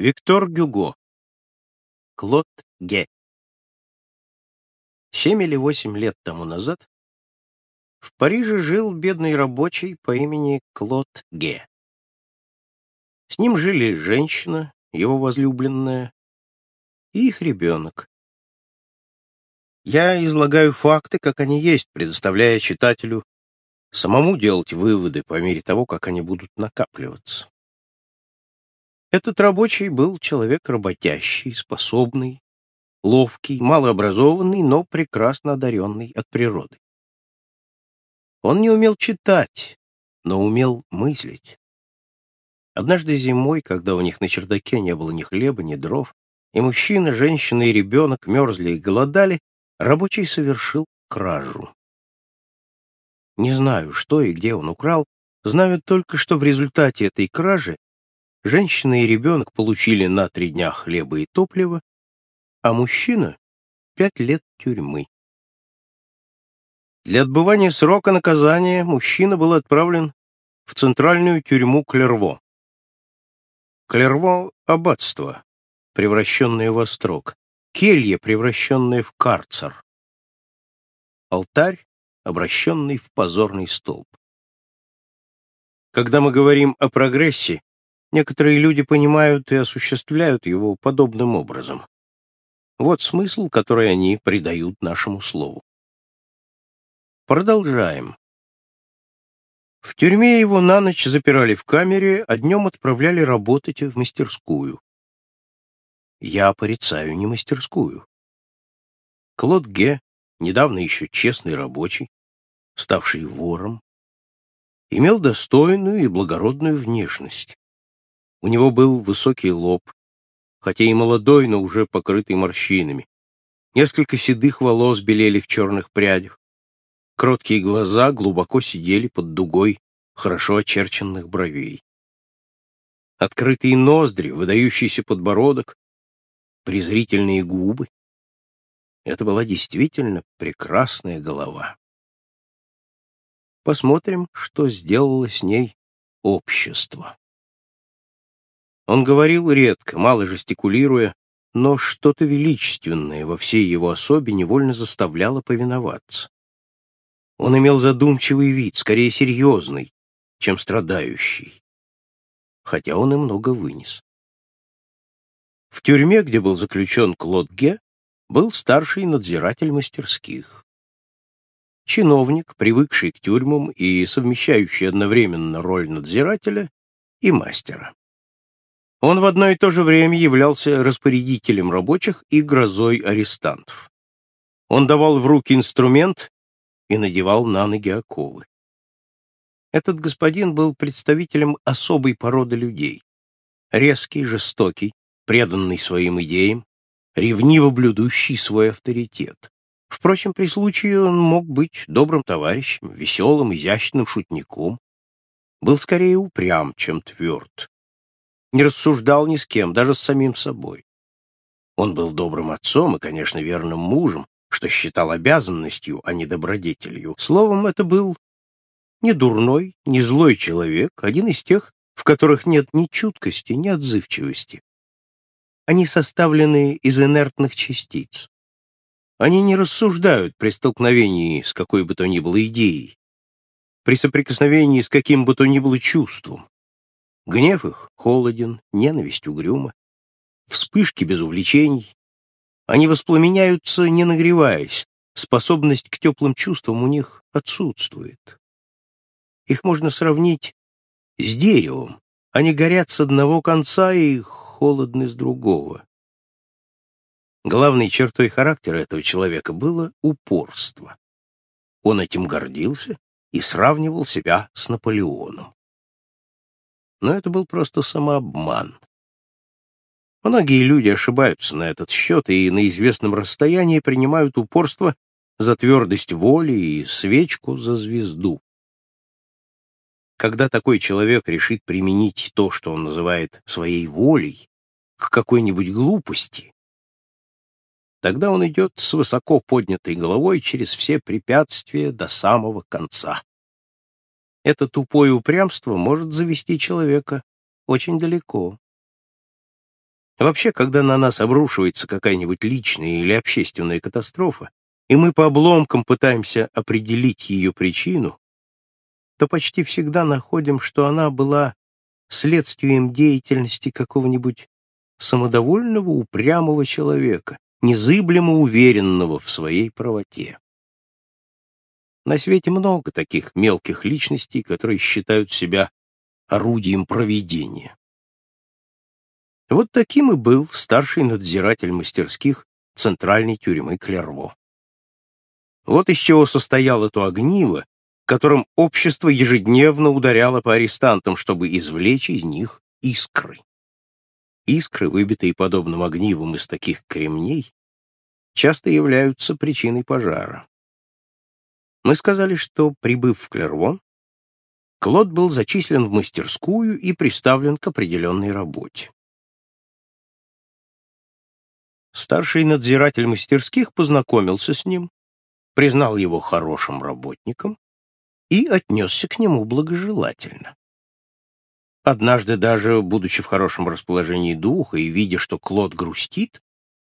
Виктор Гюго. Клод Ге. Семь или восемь лет тому назад в Париже жил бедный рабочий по имени Клод Ге. С ним жили женщина, его возлюбленная, и их ребенок. Я излагаю факты, как они есть, предоставляя читателю самому делать выводы по мере того, как они будут накапливаться. Этот рабочий был человек работящий, способный, ловкий, малообразованный, но прекрасно одаренный от природы. Он не умел читать, но умел мыслить. Однажды зимой, когда у них на чердаке не было ни хлеба, ни дров, и мужчина, женщина и ребенок мерзли и голодали, рабочий совершил кражу. Не знаю, что и где он украл, знаю только, что в результате этой кражи Женщина и ребенок получили на три дня хлеба и топлива, а мужчина — пять лет тюрьмы. Для отбывания срока наказания мужчина был отправлен в центральную тюрьму Клерво. Клерво — аббатство, превращенное в острог, келья, превращенная в карцер, алтарь, обращенный в позорный столб. Когда мы говорим о прогрессе, Некоторые люди понимают и осуществляют его подобным образом. Вот смысл, который они придают нашему слову. Продолжаем. В тюрьме его на ночь запирали в камере, а днем отправляли работать в мастерскую. Я порицаю не мастерскую. Клод Ге, недавно еще честный рабочий, ставший вором, имел достойную и благородную внешность. У него был высокий лоб, хотя и молодой, но уже покрытый морщинами. Несколько седых волос белели в черных прядях. Кроткие глаза глубоко сидели под дугой хорошо очерченных бровей. Открытые ноздри, выдающийся подбородок, презрительные губы. Это была действительно прекрасная голова. Посмотрим, что сделало с ней общество. Он говорил редко, мало жестикулируя, но что-то величественное во всей его особе невольно заставляло повиноваться. Он имел задумчивый вид, скорее серьезный, чем страдающий, хотя он и много вынес. В тюрьме, где был заключен Клод Ге, был старший надзиратель мастерских. Чиновник, привыкший к тюрьмам и совмещающий одновременно роль надзирателя и мастера. Он в одно и то же время являлся распорядителем рабочих и грозой арестантов. Он давал в руки инструмент и надевал на ноги оковы. Этот господин был представителем особой породы людей. Резкий, жестокий, преданный своим идеям, ревниво блюдущий свой авторитет. Впрочем, при случае он мог быть добрым товарищем, веселым, изящным шутником. Был скорее упрям, чем тверд не рассуждал ни с кем, даже с самим собой. Он был добрым отцом и, конечно, верным мужем, что считал обязанностью, а не добродетелью. Словом, это был не дурной, не злой человек, один из тех, в которых нет ни чуткости, ни отзывчивости. Они составлены из инертных частиц. Они не рассуждают при столкновении с какой бы то ни было идеей, при соприкосновении с каким бы то ни было чувством. Гнев их холоден, ненависть угрюма, вспышки без увлечений. Они воспламеняются, не нагреваясь, способность к теплым чувствам у них отсутствует. Их можно сравнить с деревом. Они горят с одного конца и холодны с другого. Главной чертой характера этого человека было упорство. Он этим гордился и сравнивал себя с Наполеоном но это был просто самообман. Многие люди ошибаются на этот счет и на известном расстоянии принимают упорство за твердость воли и свечку за звезду. Когда такой человек решит применить то, что он называет своей волей, к какой-нибудь глупости, тогда он идет с высоко поднятой головой через все препятствия до самого конца это тупое упрямство может завести человека очень далеко. Вообще, когда на нас обрушивается какая-нибудь личная или общественная катастрофа, и мы по обломкам пытаемся определить ее причину, то почти всегда находим, что она была следствием деятельности какого-нибудь самодовольного, упрямого человека, незыблемо уверенного в своей правоте. На свете много таких мелких личностей, которые считают себя орудием провидения. Вот таким и был старший надзиратель мастерских центральной тюрьмы Клерво. Вот из чего состояло то огниво, которым общество ежедневно ударяло по арестантам, чтобы извлечь из них искры. Искры, выбитые подобным огнивом из таких кремней, часто являются причиной пожара. Мы сказали, что, прибыв в Клервон, Клод был зачислен в мастерскую и приставлен к определенной работе. Старший надзиратель мастерских познакомился с ним, признал его хорошим работником и отнесся к нему благожелательно. Однажды даже, будучи в хорошем расположении духа и видя, что Клод грустит,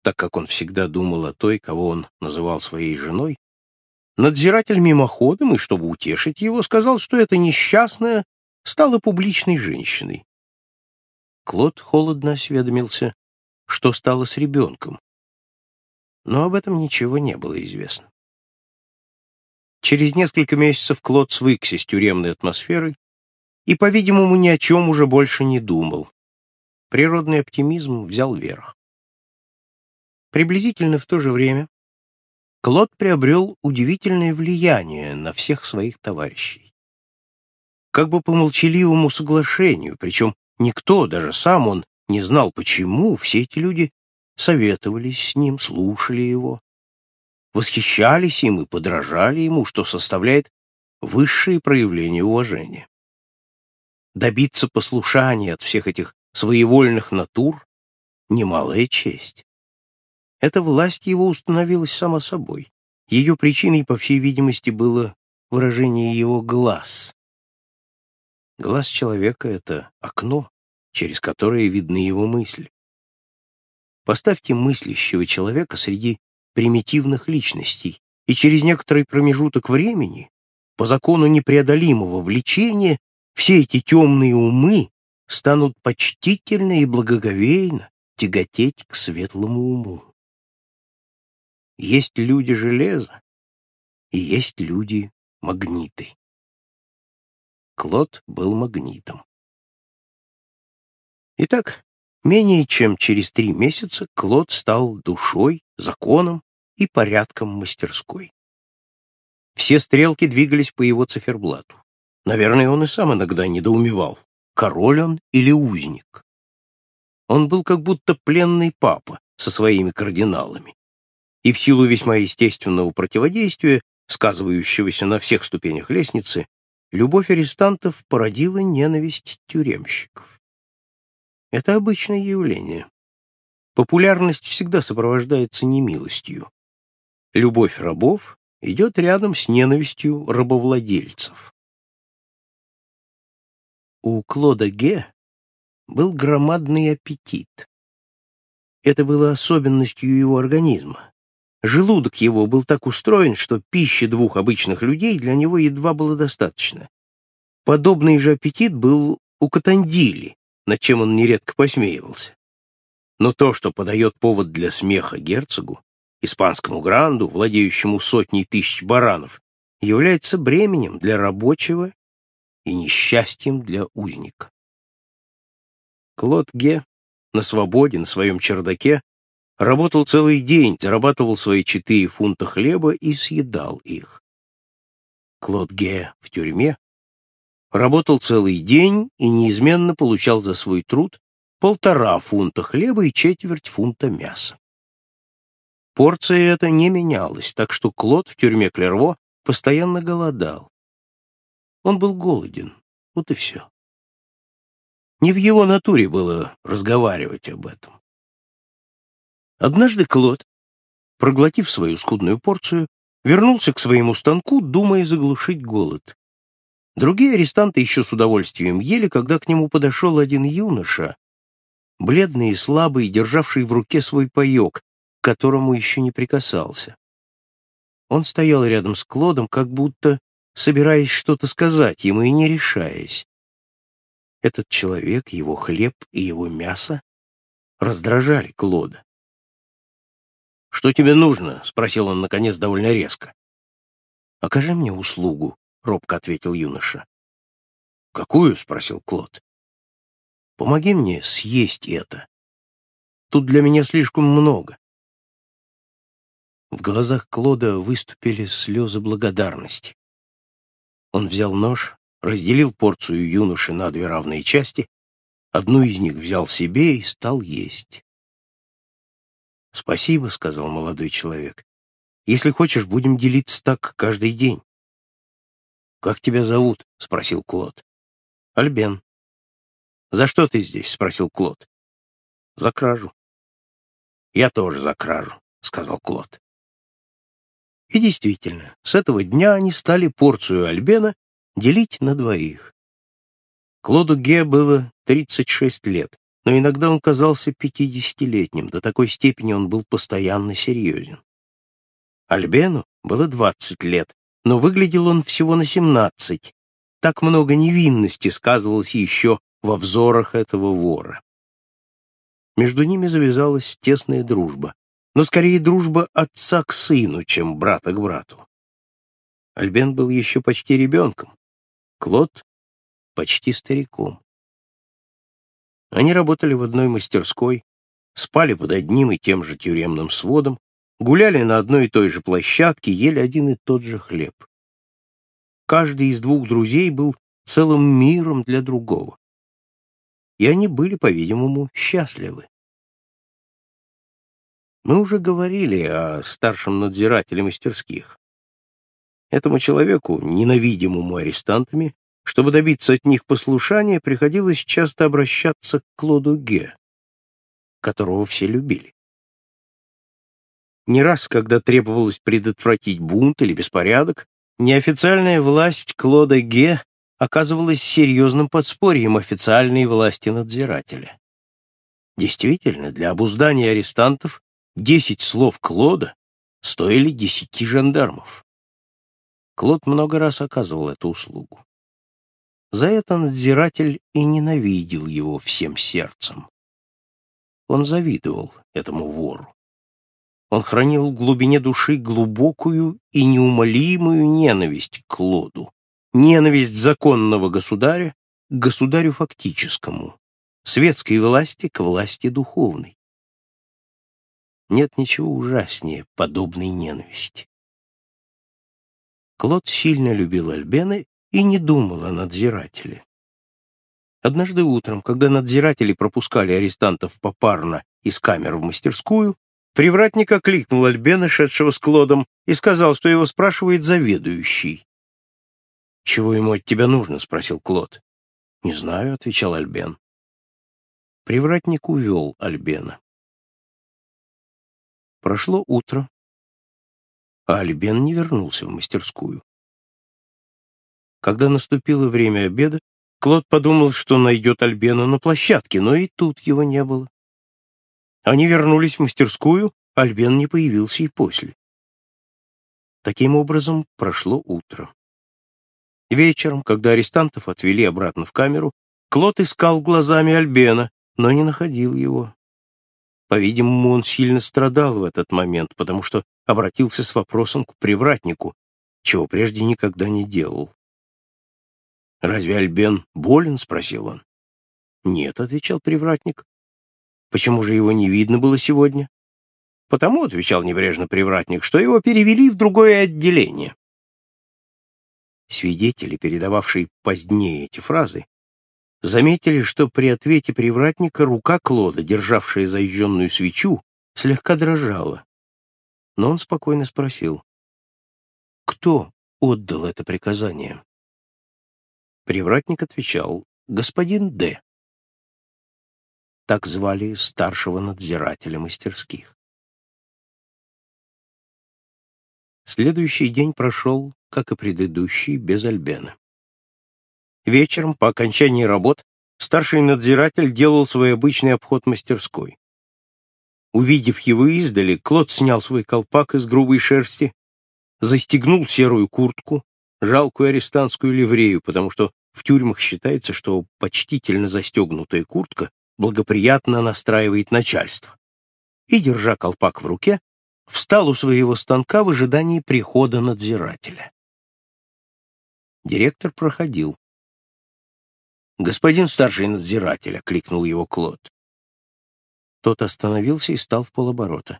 так как он всегда думал о той, кого он называл своей женой, надзиратель мимоходом, и чтобы утешить его, сказал, что эта несчастная стала публичной женщиной. Клод холодно осведомился, что стало с ребенком. Но об этом ничего не было известно. Через несколько месяцев Клод свыкся с тюремной атмосферой и, по-видимому, ни о чем уже больше не думал. Природный оптимизм взял верх. Приблизительно в то же время Клод приобрел удивительное влияние на всех своих товарищей. Как бы по молчаливому соглашению, причем никто, даже сам он, не знал, почему все эти люди советовались с ним, слушали его, восхищались им и подражали ему, что составляет высшее проявление уважения. Добиться послушания от всех этих своевольных натур — немалая честь. Эта власть его установилась само собой. Ее причиной, по всей видимости, было выражение его глаз. Глаз человека — это окно, через которое видны его мысли. Поставьте мыслящего человека среди примитивных личностей, и через некоторый промежуток времени, по закону непреодолимого влечения, все эти темные умы станут почтительно и благоговейно тяготеть к светлому уму. Есть люди железа, и есть люди магниты. Клод был магнитом. Итак, менее чем через три месяца Клод стал душой, законом и порядком мастерской. Все стрелки двигались по его циферблату. Наверное, он и сам иногда недоумевал, король он или узник. Он был как будто пленный папа со своими кардиналами. И в силу весьма естественного противодействия, сказывающегося на всех ступенях лестницы, любовь арестантов породила ненависть тюремщиков. Это обычное явление. Популярность всегда сопровождается немилостью. Любовь рабов идет рядом с ненавистью рабовладельцев. У Клода Ге был громадный аппетит. Это было особенностью его организма. Желудок его был так устроен, что пищи двух обычных людей для него едва было достаточно. Подобный же аппетит был у Катандили, над чем он нередко посмеивался. Но то, что подает повод для смеха герцогу, испанскому гранду, владеющему сотней тысяч баранов, является бременем для рабочего и несчастьем для узника. Клод Ге на свободе, на своем чердаке, работал целый день, зарабатывал свои четыре фунта хлеба и съедал их. Клод Ге в тюрьме работал целый день и неизменно получал за свой труд полтора фунта хлеба и четверть фунта мяса. Порция эта не менялась, так что Клод в тюрьме Клерво постоянно голодал. Он был голоден, вот и все. Не в его натуре было разговаривать об этом. Однажды Клод, проглотив свою скудную порцию, вернулся к своему станку, думая заглушить голод. Другие арестанты еще с удовольствием ели, когда к нему подошел один юноша бледный и слабый, державший в руке свой паек, к которому еще не прикасался. Он стоял рядом с Клодом, как будто собираясь что-то сказать ему и не решаясь. Этот человек, его хлеб и его мясо раздражали Клода. «Что тебе нужно?» — спросил он, наконец, довольно резко. «Окажи мне услугу», — робко ответил юноша. «Какую?» — спросил Клод. «Помоги мне съесть это. Тут для меня слишком много». В глазах Клода выступили слезы благодарности. Он взял нож, разделил порцию юноши на две равные части, одну из них взял себе и стал есть. «Спасибо», — сказал молодой человек. «Если хочешь, будем делиться так каждый день». «Как тебя зовут?» — спросил Клод. «Альбен». «За что ты здесь?» — спросил Клод. «За кражу». «Я тоже за кражу», — сказал Клод. И действительно, с этого дня они стали порцию Альбена делить на двоих. Клоду Ге было 36 лет, но иногда он казался 50-летним, до такой степени он был постоянно серьезен. Альбену было 20 лет, но выглядел он всего на 17. Так много невинности сказывалось еще во взорах этого вора. Между ними завязалась тесная дружба, но скорее дружба отца к сыну, чем брата к брату. Альбен был еще почти ребенком, Клод — почти стариком. Они работали в одной мастерской, спали под одним и тем же тюремным сводом, гуляли на одной и той же площадке, ели один и тот же хлеб. Каждый из двух друзей был целым миром для другого. И они были, по-видимому, счастливы. Мы уже говорили о старшем надзирателе мастерских. Этому человеку, ненавидимому арестантами, чтобы добиться от них послушания, приходилось часто обращаться к Клоду Ге, которого все любили. Не раз, когда требовалось предотвратить бунт или беспорядок, неофициальная власть Клода Ге оказывалась серьезным подспорьем официальной власти надзирателя. Действительно, для обуздания арестантов десять слов Клода стоили десяти жандармов. Клод много раз оказывал эту услугу. За это надзиратель и ненавидел его всем сердцем. Он завидовал этому вору. Он хранил в глубине души глубокую и неумолимую ненависть к Клоду, ненависть законного государя к государю фактическому, светской власти к власти духовной. Нет ничего ужаснее подобной ненависти. Клод сильно любил Альбена и не думал о надзирателе. Однажды утром, когда надзиратели пропускали арестантов попарно из камер в мастерскую, привратник окликнул Альбена, шедшего с Клодом, и сказал, что его спрашивает заведующий. «Чего ему от тебя нужно?» — спросил Клод. «Не знаю», — отвечал Альбен. Привратник увел Альбена. Прошло утро, а Альбен не вернулся в мастерскую. Когда наступило время обеда, Клод подумал, что найдет Альбена на площадке, но и тут его не было. Они вернулись в мастерскую, Альбен не появился и после. Таким образом, прошло утро. Вечером, когда арестантов отвели обратно в камеру, Клод искал глазами Альбена, но не находил его. По-видимому, он сильно страдал в этот момент, потому что обратился с вопросом к привратнику, чего прежде никогда не делал. «Разве Альбен болен?» — спросил он. «Нет», — отвечал привратник. «Почему же его не видно было сегодня?» «Потому», — отвечал небрежно привратник, «что его перевели в другое отделение». Свидетели, передававшие позднее эти фразы, заметили, что при ответе привратника рука Клода, державшая зажженную свечу, слегка дрожала. Но он спокойно спросил, «Кто отдал это приказание?» Привратник отвечал «Господин Д». Так звали старшего надзирателя мастерских. Следующий день прошел, как и предыдущий, без Альбена. Вечером, по окончании работ, старший надзиратель делал свой обычный обход мастерской. Увидев его издали, Клод снял свой колпак из грубой шерсти, застегнул серую куртку, жалкую арестантскую ливрею, потому что в тюрьмах считается, что почтительно застегнутая куртка благоприятно настраивает начальство. И, держа колпак в руке, встал у своего станка в ожидании прихода надзирателя. Директор проходил. «Господин старший надзиратель», — окликнул его Клод. Тот остановился и стал в полоборота.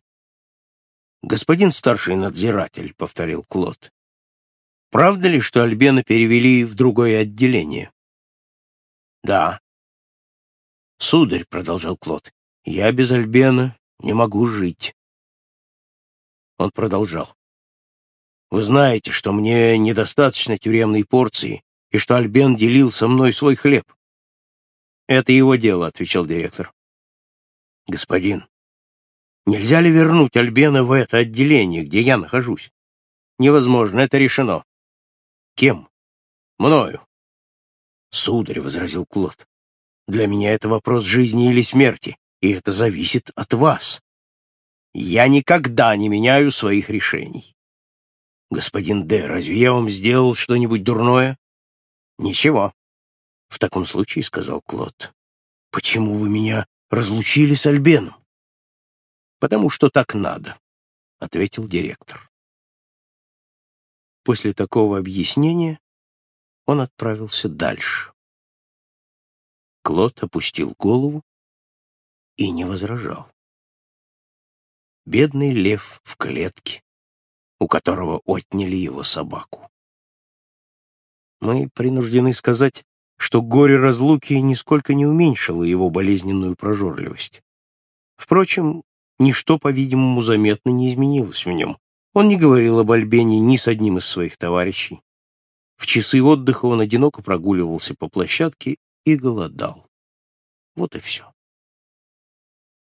«Господин старший надзиратель», — повторил Клод. «Правда ли, что Альбена перевели в другое отделение?» «Да». «Сударь», — продолжал Клод, — «я без Альбена не могу жить». Он продолжал. «Вы знаете, что мне недостаточно тюремной порции и что Альбен делил со мной свой хлеб». «Это его дело», — отвечал директор. «Господин, нельзя ли вернуть Альбена в это отделение, где я нахожусь?» «Невозможно, это решено». «Кем?» «Мною». «Сударь», — возразил Клод, — «для меня это вопрос жизни или смерти, и это зависит от вас. Я никогда не меняю своих решений». «Господин Д, разве я вам сделал что-нибудь дурное?» «Ничего». «В таком случае», — сказал Клод, — «почему вы меня разлучили с Альбеном. «Потому что так надо», — ответил директор. После такого объяснения он отправился дальше. Клод опустил голову и не возражал. Бедный лев в клетке, у которого отняли его собаку. Мы принуждены сказать, что горе разлуки нисколько не уменьшило его болезненную прожорливость. Впрочем, ничто, по-видимому, заметно не изменилось в нем. Он не говорил об Альбене ни с одним из своих товарищей. В часы отдыха он одиноко прогуливался по площадке и голодал. Вот и все.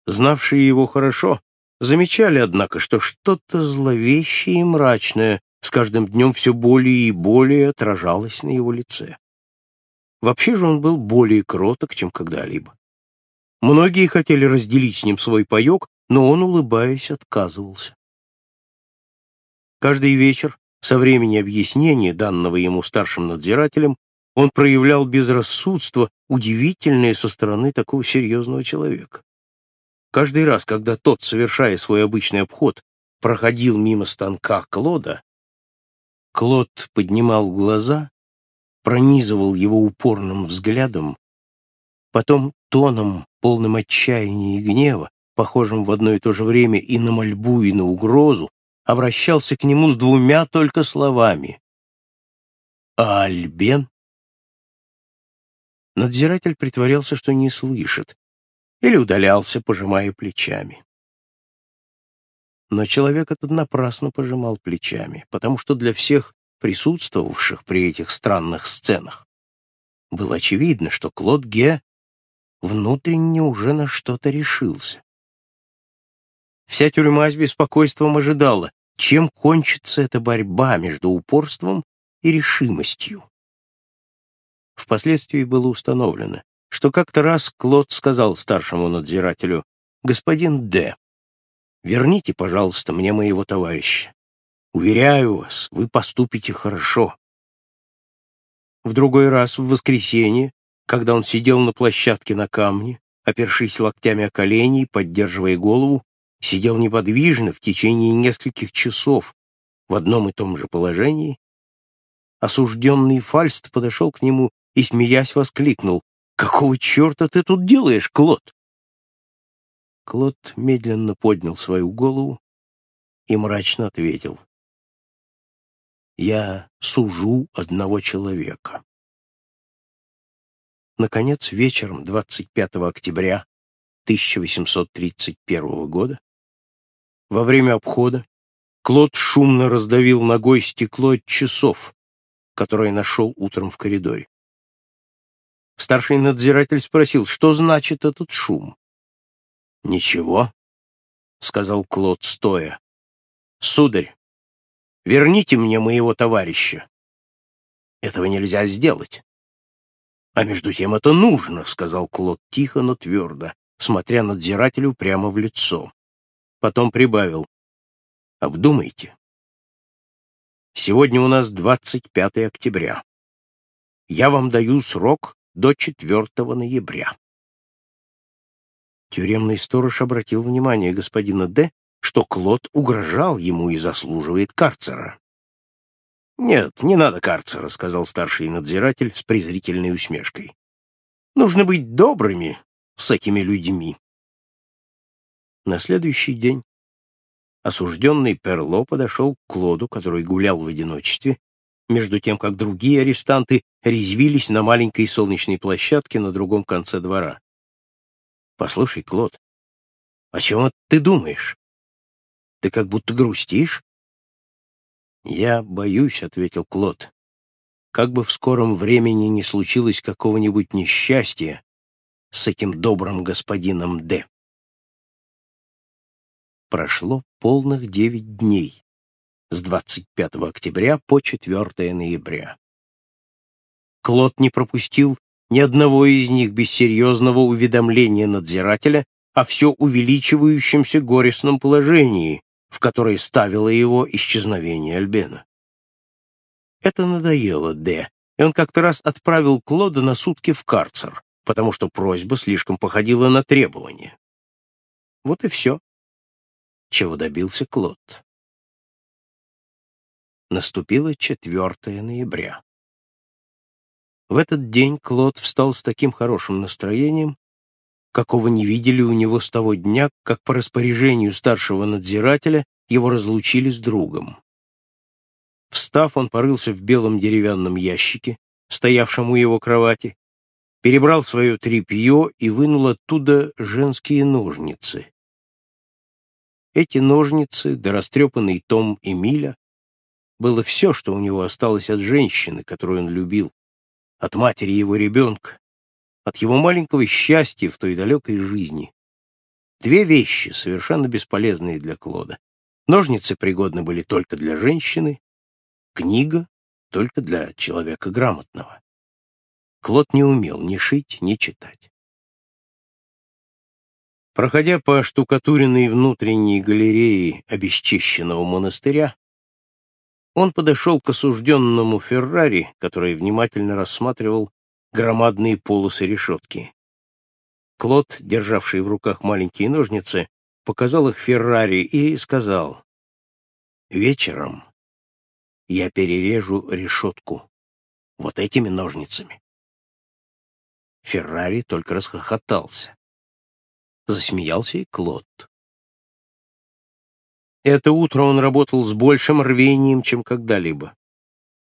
Знавшие его хорошо, замечали, однако, что что-то зловещее и мрачное с каждым днем все более и более отражалось на его лице. Вообще же он был более кроток, чем когда-либо. Многие хотели разделить с ним свой паек, но он, улыбаясь, отказывался. Каждый вечер, со времени объяснения, данного ему старшим надзирателем, он проявлял безрассудство, удивительное со стороны такого серьезного человека. Каждый раз, когда тот, совершая свой обычный обход, проходил мимо станка Клода, Клод поднимал глаза пронизывал его упорным взглядом, потом тоном, полным отчаяния и гнева, похожим в одно и то же время и на мольбу, и на угрозу, обращался к нему с двумя только словами. «А Альбен?» Надзиратель притворялся, что не слышит, или удалялся, пожимая плечами. Но человек этот напрасно пожимал плечами, потому что для всех присутствовавших при этих странных сценах, было очевидно, что Клод Ге внутренне уже на что-то решился. Вся тюрьма с беспокойством ожидала, чем кончится эта борьба между упорством и решимостью. Впоследствии было установлено, что как-то раз Клод сказал старшему надзирателю, «Господин Д, верните, пожалуйста, мне моего товарища. Уверяю вас, вы поступите хорошо. В другой раз, в воскресенье, когда он сидел на площадке на камне, опершись локтями о колени и поддерживая голову, сидел неподвижно в течение нескольких часов в одном и том же положении, осужденный Фальст подошел к нему и, смеясь, воскликнул «Какого черта ты тут делаешь, Клод?» Клод медленно поднял свою голову и мрачно ответил я сужу одного человека. Наконец, вечером 25 октября 1831 года, во время обхода, Клод шумно раздавил ногой стекло от часов, которое нашел утром в коридоре. Старший надзиратель спросил, что значит этот шум. «Ничего», — сказал Клод, стоя. «Сударь, Верните мне моего товарища. Этого нельзя сделать. «А между тем это нужно», — сказал Клод тихо, но твердо, смотря надзирателю прямо в лицо. Потом прибавил. «Обдумайте. Сегодня у нас 25 октября. Я вам даю срок до 4 ноября». Тюремный сторож обратил внимание господина Д., что Клод угрожал ему и заслуживает карцера. «Нет, не надо карцера», — сказал старший надзиратель с презрительной усмешкой. «Нужно быть добрыми с этими людьми». На следующий день осужденный Перло подошел к Клоду, который гулял в одиночестве, между тем, как другие арестанты резвились на маленькой солнечной площадке на другом конце двора. «Послушай, Клод, о чем ты думаешь? Ты как будто грустишь?» «Я боюсь», — ответил Клод. «Как бы в скором времени не случилось какого-нибудь несчастья с этим добрым господином Д». Прошло полных девять дней, с 25 октября по 4 ноября. Клод не пропустил ни одного из них без серьезного уведомления надзирателя о все увеличивающемся горестном положении, в которой ставило его исчезновение Альбена. Это надоело Д, и он как-то раз отправил Клода на сутки в карцер, потому что просьба слишком походила на требование. Вот и все, чего добился Клод. Наступило 4 ноября. В этот день Клод встал с таким хорошим настроением, какого не видели у него с того дня, как по распоряжению старшего надзирателя его разлучили с другом. Встав, он порылся в белом деревянном ящике, стоявшем у его кровати, перебрал свое тряпье и вынул оттуда женские ножницы. Эти ножницы, да растрепанный том Эмиля, было все, что у него осталось от женщины, которую он любил, от матери его ребенка, от его маленького счастья в той далекой жизни. Две вещи, совершенно бесполезные для Клода. Ножницы пригодны были только для женщины, книга — только для человека грамотного. Клод не умел ни шить, ни читать. Проходя по штукатуренной внутренней галерее обесчищенного монастыря, он подошел к осужденному Феррари, который внимательно рассматривал громадные полосы решетки. Клод, державший в руках маленькие ножницы, показал их Феррари и сказал, «Вечером я перережу решетку вот этими ножницами». Феррари только расхохотался. Засмеялся и Клод. Это утро он работал с большим рвением, чем когда-либо.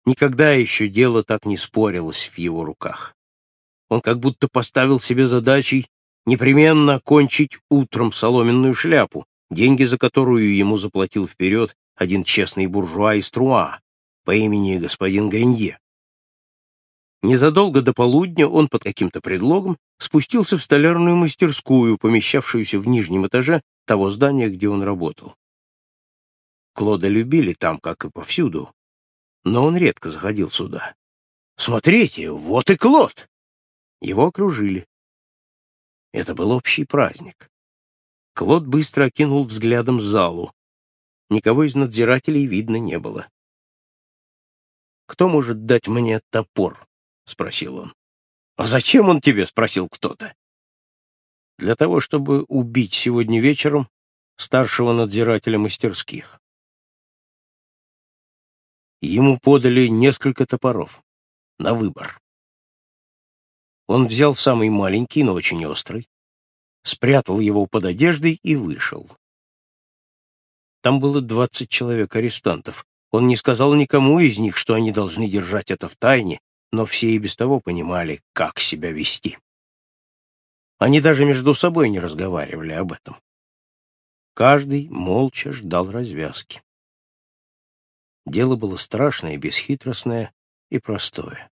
Никогда еще дело так не спорилось в его руках. Он как будто поставил себе задачей непременно окончить утром соломенную шляпу, деньги за которую ему заплатил вперед один честный буржуа из Труа по имени господин Гринье. Незадолго до полудня он под каким-то предлогом спустился в столярную мастерскую, помещавшуюся в нижнем этаже того здания, где он работал. Клода любили там, как и повсюду, но он редко заходил сюда. «Смотрите, вот и Клод!» Его окружили. Это был общий праздник. Клод быстро окинул взглядом залу. Никого из надзирателей видно не было. «Кто может дать мне топор?» — спросил он. «А зачем он тебе?» — спросил кто-то. «Для того, чтобы убить сегодня вечером старшего надзирателя мастерских». Ему подали несколько топоров. На выбор. Он взял самый маленький, но очень острый, спрятал его под одеждой и вышел. Там было двадцать человек арестантов. Он не сказал никому из них, что они должны держать это в тайне, но все и без того понимали, как себя вести. Они даже между собой не разговаривали об этом. Каждый молча ждал развязки. Дело было страшное, бесхитростное и простое.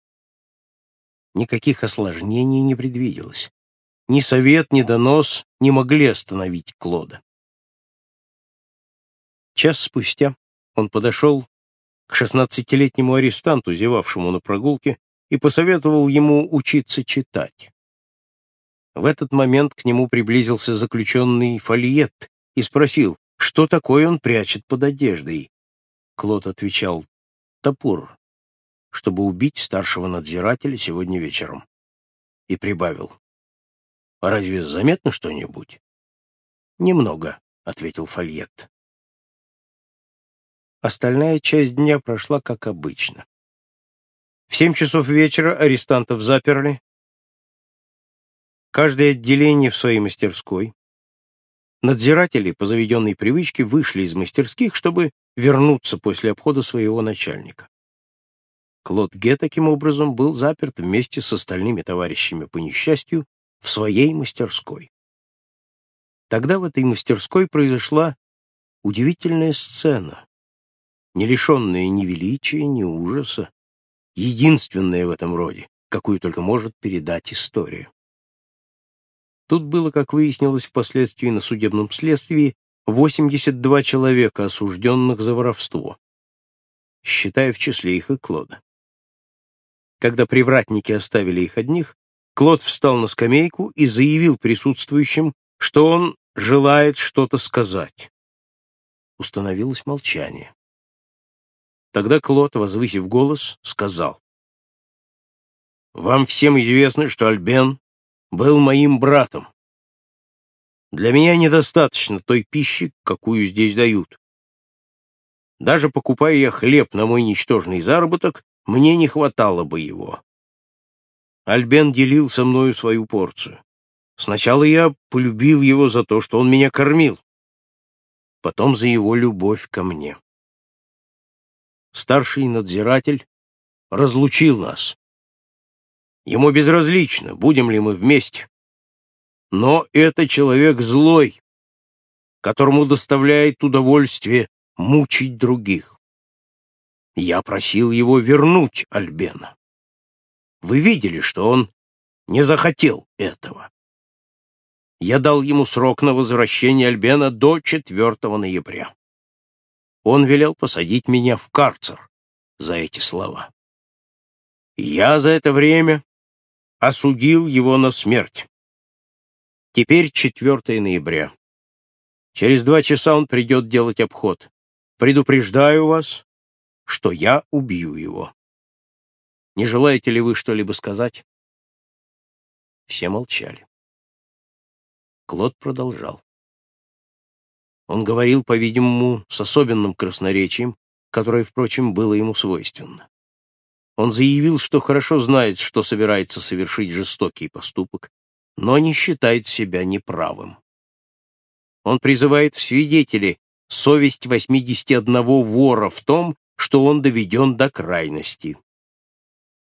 Никаких осложнений не предвиделось. Ни совет, ни донос не могли остановить Клода. Час спустя он подошел к шестнадцатилетнему арестанту, зевавшему на прогулке, и посоветовал ему учиться читать. В этот момент к нему приблизился заключенный Фольет и спросил, что такое он прячет под одеждой. Клод отвечал «Топор, чтобы убить старшего надзирателя сегодня вечером». И прибавил «А разве заметно что-нибудь?» «Немного», — ответил Фольет. Остальная часть дня прошла как обычно. В семь часов вечера арестантов заперли, Каждое отделение в своей мастерской. Надзиратели по заведенной привычке вышли из мастерских, чтобы вернуться после обхода своего начальника. Клод Ге таким образом был заперт вместе с остальными товарищами по несчастью в своей мастерской. Тогда в этой мастерской произошла удивительная сцена, не лишенная ни величия, ни ужаса, единственная в этом роде, какую только может передать история. Тут было, как выяснилось впоследствии на судебном следствии, 82 человека, осужденных за воровство, считая в числе их и Клода. Когда привратники оставили их одних, Клод встал на скамейку и заявил присутствующим, что он желает что-то сказать. Установилось молчание. Тогда Клод, возвысив голос, сказал, «Вам всем известно, что Альбен был моим братом. Для меня недостаточно той пищи, какую здесь дают. Даже покупая я хлеб на мой ничтожный заработок, мне не хватало бы его. Альбен делил со мною свою порцию. Сначала я полюбил его за то, что он меня кормил, потом за его любовь ко мне. Старший надзиратель разлучил нас. Ему безразлично, будем ли мы вместе. Но это человек злой, которому доставляет удовольствие мучить других. Я просил его вернуть Альбена. Вы видели, что он не захотел этого. Я дал ему срок на возвращение Альбена до 4 ноября. Он велел посадить меня в карцер за эти слова. Я за это время осудил его на смерть. Теперь 4 ноября. Через два часа он придет делать обход. Предупреждаю вас, что я убью его. Не желаете ли вы что-либо сказать? Все молчали. Клод продолжал. Он говорил, по-видимому, с особенным красноречием, которое, впрочем, было ему свойственно. Он заявил, что хорошо знает, что собирается совершить жестокий поступок, но не считает себя неправым. Он призывает в свидетели совесть 81 вора в том, что он доведен до крайности,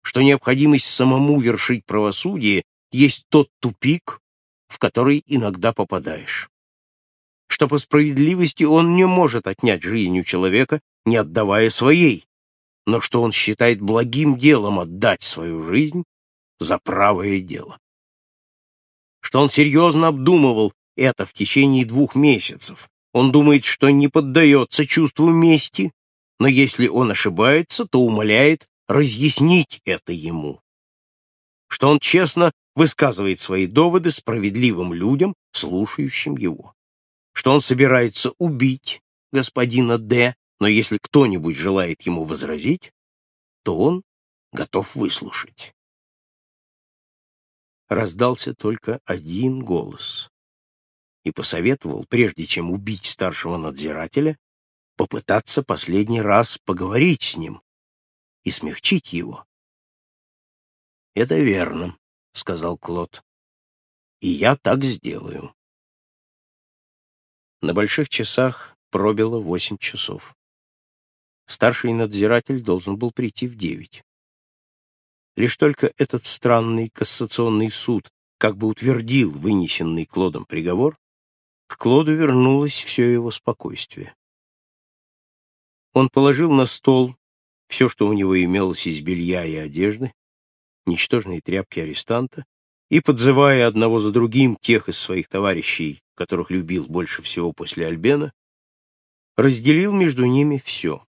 что необходимость самому вершить правосудие есть тот тупик, в который иногда попадаешь, что по справедливости он не может отнять жизнь у человека, не отдавая своей, но что он считает благим делом отдать свою жизнь за правое дело. Что он серьезно обдумывал это в течение двух месяцев. Он думает, что не поддается чувству мести, но если он ошибается, то умоляет разъяснить это ему. Что он честно высказывает свои доводы справедливым людям, слушающим его. Что он собирается убить господина Д но если кто-нибудь желает ему возразить, то он готов выслушать. Раздался только один голос и посоветовал, прежде чем убить старшего надзирателя, попытаться последний раз поговорить с ним и смягчить его. «Это верно», — сказал Клод, — «и я так сделаю». На больших часах пробило восемь часов. Старший надзиратель должен был прийти в девять. Лишь только этот странный кассационный суд как бы утвердил вынесенный Клодом приговор, к Клоду вернулось все его спокойствие. Он положил на стол все, что у него имелось из белья и одежды, ничтожные тряпки арестанта, и, подзывая одного за другим тех из своих товарищей, которых любил больше всего после Альбена, разделил между ними все.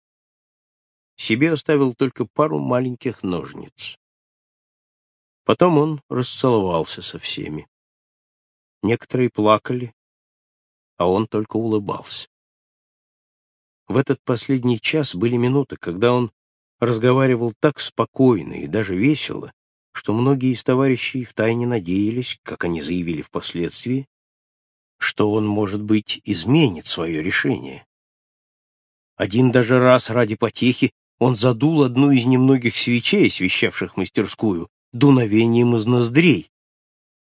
Себе оставил только пару маленьких ножниц. Потом он расцеловался со всеми. Некоторые плакали, а он только улыбался. В этот последний час были минуты, когда он разговаривал так спокойно и даже весело, что многие из товарищей втайне надеялись, как они заявили впоследствии, что он, может быть, изменит свое решение. Один даже раз ради потехи он задул одну из немногих свечей, освещавших мастерскую, дуновением из ноздрей,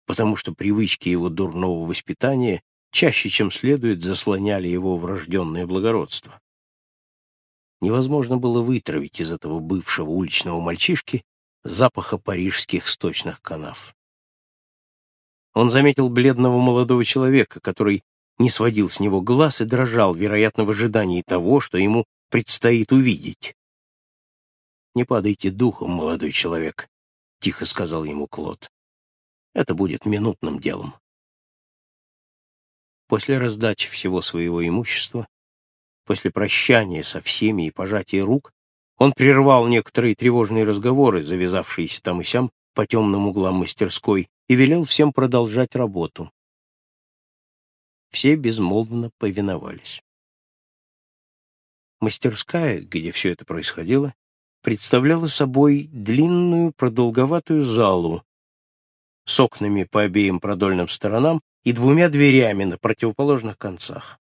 потому что привычки его дурного воспитания чаще, чем следует, заслоняли его врожденное благородство. Невозможно было вытравить из этого бывшего уличного мальчишки запаха парижских сточных канав. Он заметил бледного молодого человека, который не сводил с него глаз и дрожал, вероятно, в ожидании того, что ему предстоит увидеть. «Не падайте духом, молодой человек», — тихо сказал ему Клод. «Это будет минутным делом». После раздачи всего своего имущества, после прощания со всеми и пожатия рук, он прервал некоторые тревожные разговоры, завязавшиеся там и сям по темным углам мастерской, и велел всем продолжать работу. Все безмолвно повиновались. Мастерская, где все это происходило, представляла собой длинную продолговатую залу с окнами по обеим продольным сторонам и двумя дверями на противоположных концах.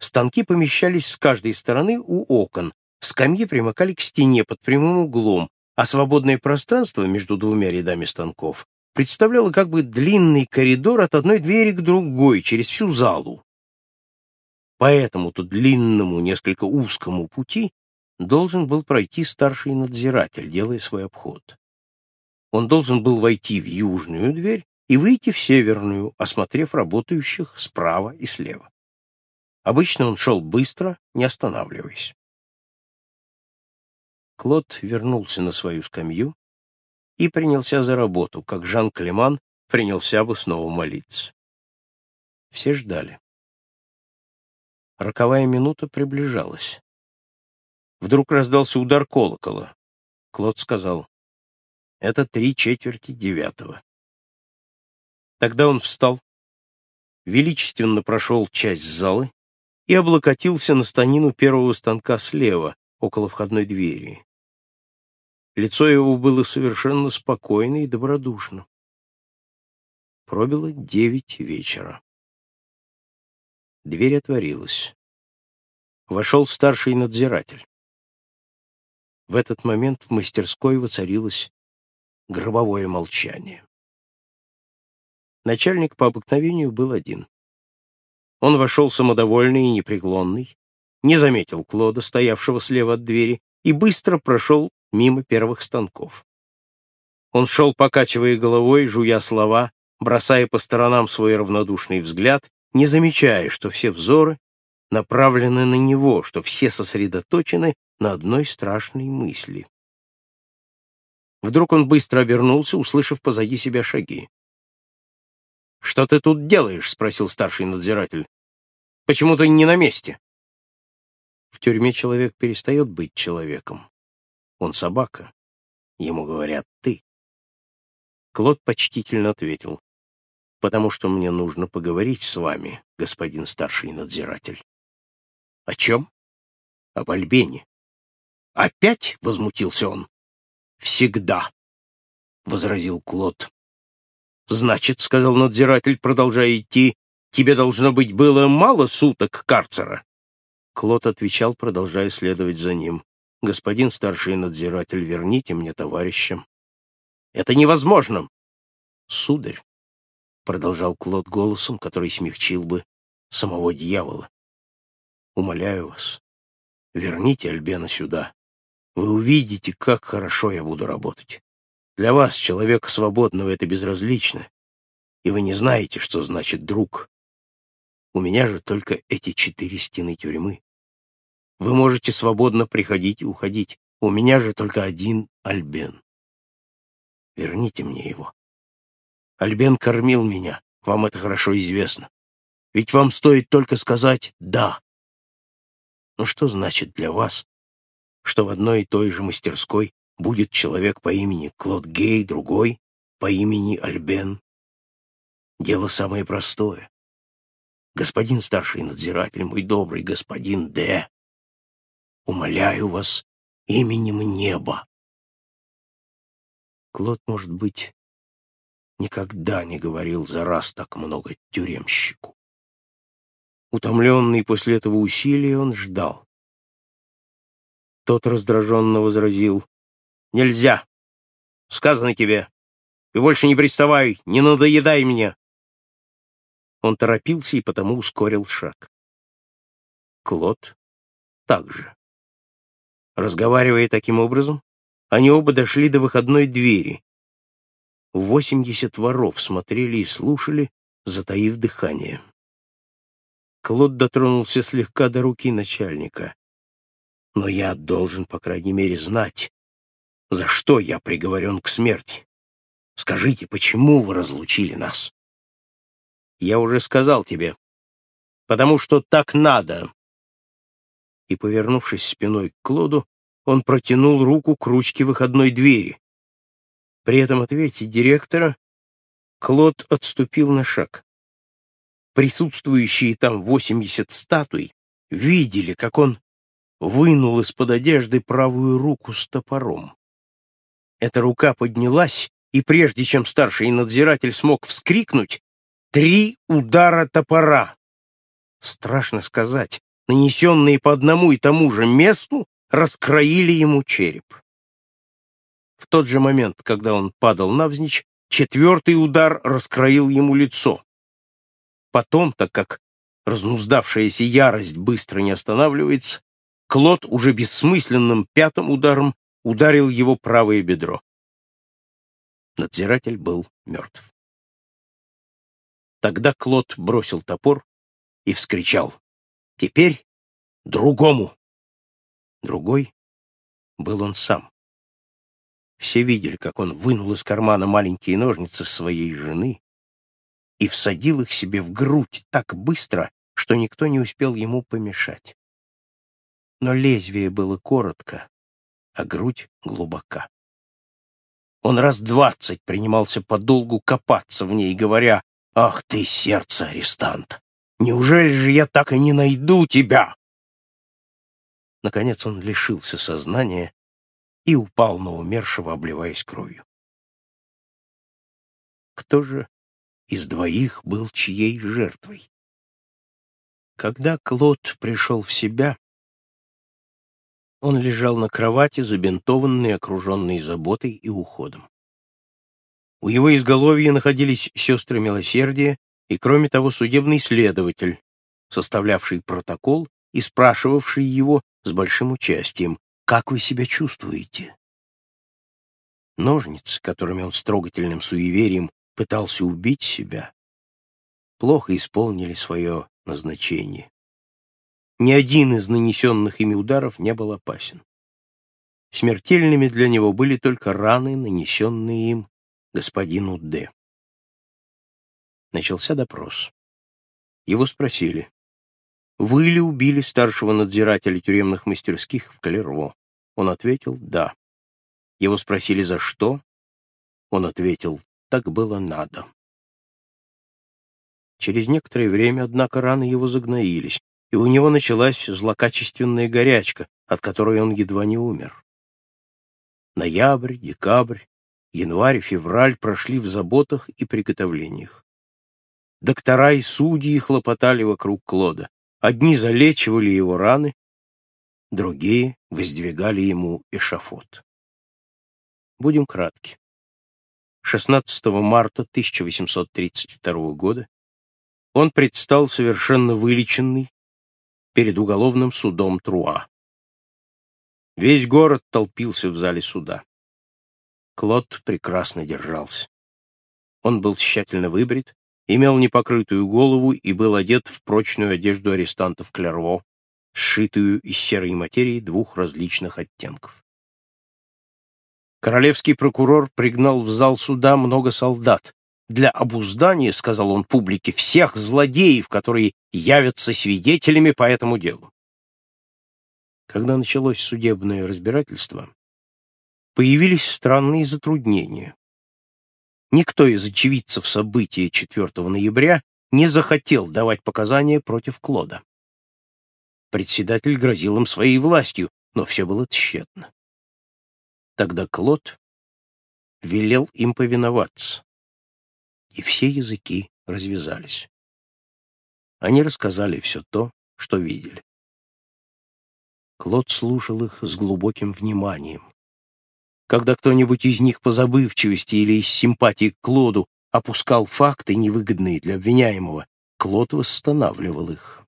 Станки помещались с каждой стороны у окон, скамьи примыкали к стене под прямым углом, а свободное пространство между двумя рядами станков представляло как бы длинный коридор от одной двери к другой через всю залу. По этому-то длинному, несколько узкому пути должен был пройти старший надзиратель, делая свой обход. Он должен был войти в южную дверь и выйти в северную, осмотрев работающих справа и слева. Обычно он шел быстро, не останавливаясь. Клод вернулся на свою скамью и принялся за работу, как Жан Клеман принялся бы снова молиться. Все ждали. Роковая минута приближалась. Вдруг раздался удар колокола. Клод сказал, «Это три четверти девятого». Тогда он встал, величественно прошел часть залы и облокотился на станину первого станка слева, около входной двери. Лицо его было совершенно спокойно и добродушно. Пробило девять вечера. Дверь отворилась. Вошел старший надзиратель. В этот момент в мастерской воцарилось гробовое молчание. Начальник по обыкновению был один. Он вошел самодовольный и непреклонный, не заметил Клода, стоявшего слева от двери, и быстро прошел мимо первых станков. Он шел, покачивая головой, жуя слова, бросая по сторонам свой равнодушный взгляд, не замечая, что все взоры направлены на него, что все сосредоточены на одной страшной мысли. Вдруг он быстро обернулся, услышав позади себя шаги. «Что ты тут делаешь?» — спросил старший надзиратель. «Почему ты не на месте?» В тюрьме человек перестает быть человеком. Он собака. Ему говорят «ты». Клод почтительно ответил, «Потому что мне нужно поговорить с вами, господин старший надзиратель». «О чем?» «Об Альбене». «Опять?» — возмутился он. «Всегда», — возразил Клод. «Значит, — сказал надзиратель, продолжая идти, — тебе, должно быть, было мало суток карцера?» Клод отвечал, продолжая следовать за ним. «Господин старший надзиратель, верните мне товарища». «Это невозможно!» «Сударь», — продолжал Клод голосом, который смягчил бы самого дьявола, «умоляю вас, верните Альбена сюда. Вы увидите, как хорошо я буду работать. Для вас, человека свободного, это безразлично, и вы не знаете, что значит друг. У меня же только эти четыре стены тюрьмы. Вы можете свободно приходить и уходить. У меня же только один Альбен. Верните мне его. Альбен кормил меня, вам это хорошо известно. Ведь вам стоит только сказать «да». Ну что значит для вас, что в одной и той же мастерской будет человек по имени Клод Гей, другой по имени Альбен. Дело самое простое. Господин старший надзиратель, мой добрый господин Д. Умоляю вас именем неба. Клод, может быть, никогда не говорил за раз так много тюремщику. Утомленный после этого усилия, он ждал. Тот раздраженно возразил. «Нельзя! Сказано тебе! И больше не приставай, не надоедай мне!» Он торопился и потому ускорил шаг. Клод также. Разговаривая таким образом, они оба дошли до выходной двери. Восемьдесят воров смотрели и слушали, затаив дыхание. Клод дотронулся слегка до руки начальника. «Но я должен, по крайней мере, знать, за что я приговорен к смерти. Скажите, почему вы разлучили нас?» «Я уже сказал тебе. Потому что так надо». И, повернувшись спиной к Клоду, он протянул руку к ручке выходной двери. При этом ответе директора Клод отступил на шаг. Присутствующие там восемьдесят статуй видели, как он вынул из-под одежды правую руку с топором. Эта рука поднялась, и прежде чем старший надзиратель смог вскрикнуть, три удара топора. Страшно сказать, нанесенные по одному и тому же месту, раскроили ему череп. В тот же момент, когда он падал навзничь, четвертый удар раскроил ему лицо. Потом, так как разнуздавшаяся ярость быстро не останавливается, Клод уже бессмысленным пятым ударом ударил его правое бедро. Надзиратель был мертв. Тогда Клод бросил топор и вскричал «Теперь другому!» Другой был он сам. Все видели, как он вынул из кармана маленькие ножницы своей жены и всадил их себе в грудь так быстро, что никто не успел ему помешать. Но лезвие было коротко, а грудь глубока. Он раз двадцать принимался подолгу копаться в ней, говоря, «Ах ты, сердце арестант! Неужели же я так и не найду тебя?» Наконец он лишился сознания и упал на умершего, обливаясь кровью. Кто же из двоих был чьей жертвой? Когда Клод пришел в себя, он лежал на кровати, забинтованный, окруженный заботой и уходом. У его изголовья находились сестры милосердия и, кроме того, судебный следователь, составлявший протокол и спрашивавший его с большим участием, «Как вы себя чувствуете?» Ножницы, которыми он с трогательным суеверием пытался убить себя, плохо исполнили свое назначение. Ни один из нанесенных ими ударов не был опасен. Смертельными для него были только раны, нанесенные им господину Д. Начался допрос. Его спросили, вы ли убили старшего надзирателя тюремных мастерских в Клерво? Он ответил «да». Его спросили «за что?» Он ответил «так было надо». Через некоторое время, однако, раны его загноились, и у него началась злокачественная горячка, от которой он едва не умер. Ноябрь, декабрь, январь, февраль прошли в заботах и приготовлениях. Доктора и судьи хлопотали вокруг Клода. Одни залечивали его раны, другие воздвигали ему эшафот. Будем кратки. 16 марта 1832 года он предстал совершенно вылеченный перед уголовным судом Труа. Весь город толпился в зале суда. Клод прекрасно держался. Он был тщательно выбрит, имел непокрытую голову и был одет в прочную одежду арестантов Клерво, сшитую из серой материи двух различных оттенков. Королевский прокурор пригнал в зал суда много солдат. Для обуздания, сказал он публике, всех злодеев, которые явятся свидетелями по этому делу. Когда началось судебное разбирательство, появились странные затруднения. Никто из очевидцев события 4 ноября не захотел давать показания против Клода. Председатель грозил им своей властью, но все было тщетно. Тогда Клод велел им повиноваться, и все языки развязались. Они рассказали все то, что видели. Клод слушал их с глубоким вниманием. Когда кто-нибудь из них по забывчивости или из симпатии к Клоду опускал факты, невыгодные для обвиняемого, Клод восстанавливал их.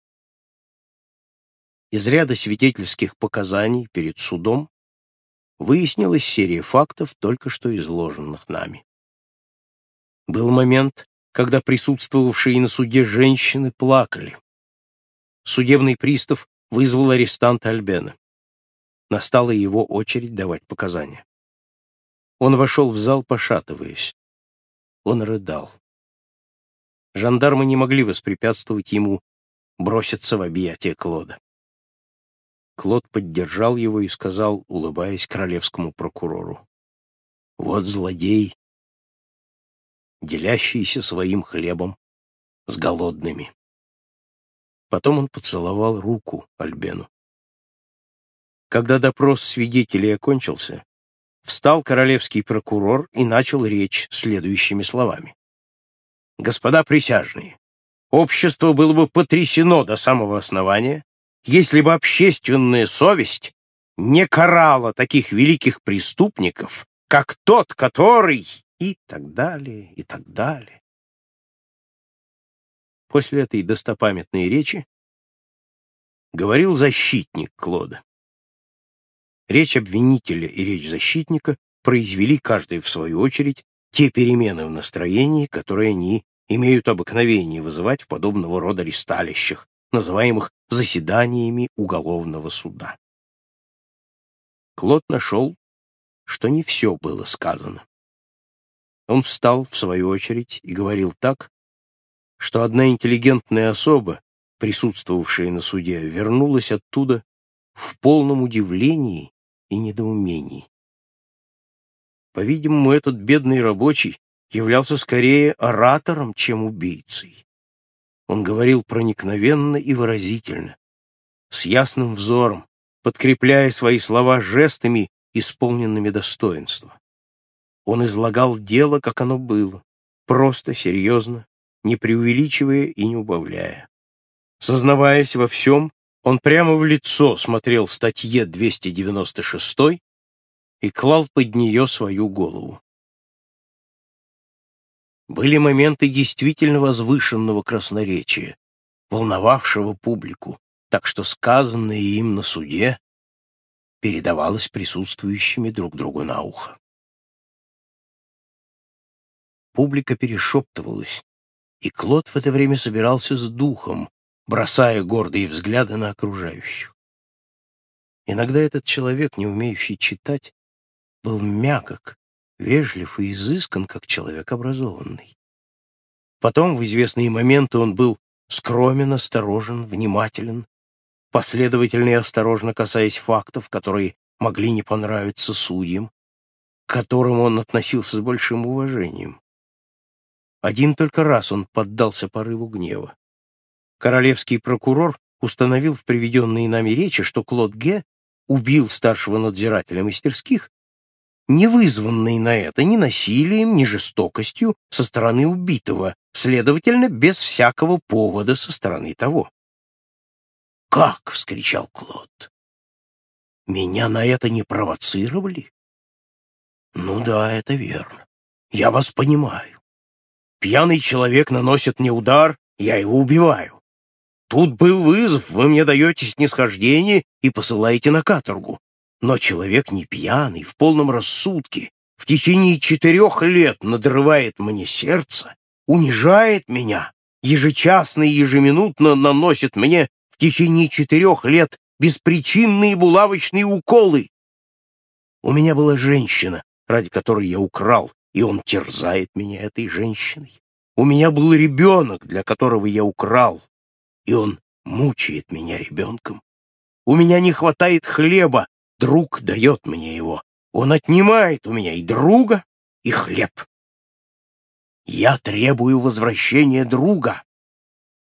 Из ряда свидетельских показаний перед судом выяснилась серия фактов, только что изложенных нами. Был момент, когда присутствовавшие на суде женщины плакали. Судебный пристав вызвал арестанта Альбена. Настала его очередь давать показания. Он вошел в зал, пошатываясь. Он рыдал. Жандармы не могли воспрепятствовать ему броситься в объятия Клода. Клод поддержал его и сказал, улыбаясь королевскому прокурору, «Вот злодей, делящийся своим хлебом с голодными». Потом он поцеловал руку Альбену. Когда допрос свидетелей окончился, встал королевский прокурор и начал речь следующими словами. «Господа присяжные, общество было бы потрясено до самого основания, если бы общественная совесть не карала таких великих преступников, как тот, который...» и так далее, и так далее. После этой достопамятной речи говорил защитник Клода. Речь обвинителя и речь защитника произвели каждый в свою очередь те перемены в настроении, которые они имеют обыкновение вызывать в подобного рода ресталищах, называемых заседаниями уголовного суда. Клод нашел, что не все было сказано. Он встал, в свою очередь, и говорил так, что одна интеллигентная особа, присутствовавшая на суде, вернулась оттуда в полном удивлении и недоумении. По-видимому, этот бедный рабочий являлся скорее оратором, чем убийцей. Он говорил проникновенно и выразительно, с ясным взором, подкрепляя свои слова жестами, исполненными достоинства. Он излагал дело, как оно было, просто, серьезно, не преувеличивая и не убавляя. Сознаваясь во всем, он прямо в лицо смотрел статье 296 и клал под нее свою голову. Были моменты действительно возвышенного красноречия, волновавшего публику, так что сказанное им на суде передавалось присутствующими друг другу на ухо. Публика перешептывалась, и Клод в это время собирался с духом, бросая гордые взгляды на окружающих. Иногда этот человек, не умеющий читать, был мягок, вежлив и изыскан, как человек образованный. Потом, в известные моменты, он был скромен, осторожен, внимателен, последовательно и осторожно касаясь фактов, которые могли не понравиться судьям, к которым он относился с большим уважением. Один только раз он поддался порыву гнева. Королевский прокурор установил в приведенной нами речи, что Клод Ге убил старшего надзирателя мастерских, не вызванный на это ни насилием, ни жестокостью со стороны убитого, следовательно, без всякого повода со стороны того. «Как?» — вскричал Клод. «Меня на это не провоцировали?» «Ну да, это верно. Я вас понимаю. Пьяный человек наносит мне удар, я его убиваю. Тут был вызов, вы мне даете снисхождение и посылаете на каторгу. Но человек не пьяный, в полном рассудке, в течение четырех лет надрывает мне сердце, унижает меня, ежечасно и ежеминутно наносит мне в течение четырех лет беспричинные булавочные уколы. У меня была женщина, ради которой я украл и он терзает меня этой женщиной. У меня был ребенок, для которого я украл, и он мучает меня ребенком. У меня не хватает хлеба, друг дает мне его. Он отнимает у меня и друга, и хлеб. Я требую возвращения друга.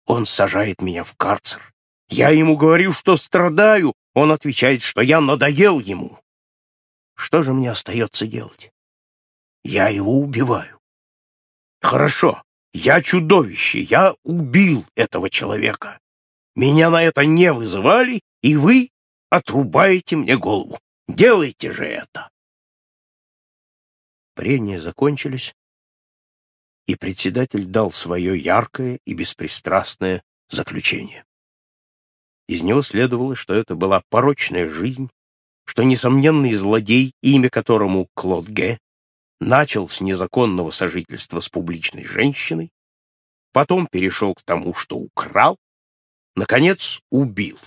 Он сажает меня в карцер. Я ему говорю, что страдаю. Он отвечает, что я надоел ему. Что же мне остается делать? Я его убиваю. Хорошо, я чудовище, я убил этого человека. Меня на это не вызывали, и вы отрубаете мне голову. Делайте же это. Прения закончились, и председатель дал свое яркое и беспристрастное заключение. Из него следовало, что это была порочная жизнь, что несомненный злодей, имя которому Клод Г., начал с незаконного сожительства с публичной женщиной, потом перешел к тому, что украл, наконец, убил.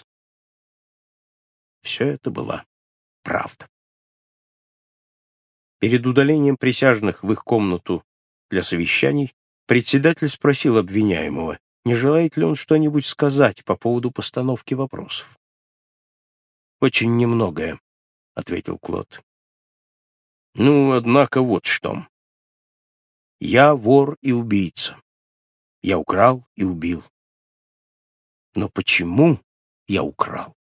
Все это была правда. Перед удалением присяжных в их комнату для совещаний председатель спросил обвиняемого, не желает ли он что-нибудь сказать по поводу постановки вопросов. «Очень немногое», — ответил Клод. «Ну, однако, вот что. Я вор и убийца. Я украл и убил. Но почему я украл?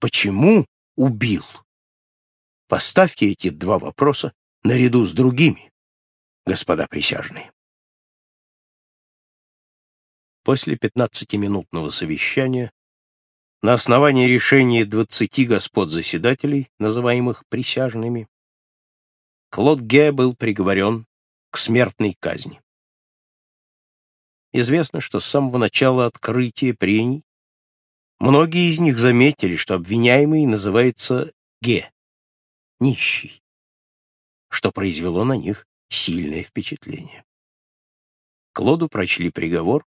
Почему убил? Поставьте эти два вопроса наряду с другими, господа присяжные. После пятнадцатиминутного совещания на основании решения двадцати господ заседателей, называемых присяжными, Клод Ге был приговорен к смертной казни. Известно, что с самого начала открытия прений многие из них заметили, что обвиняемый называется Ге, нищий, что произвело на них сильное впечатление. Клоду прочли приговор,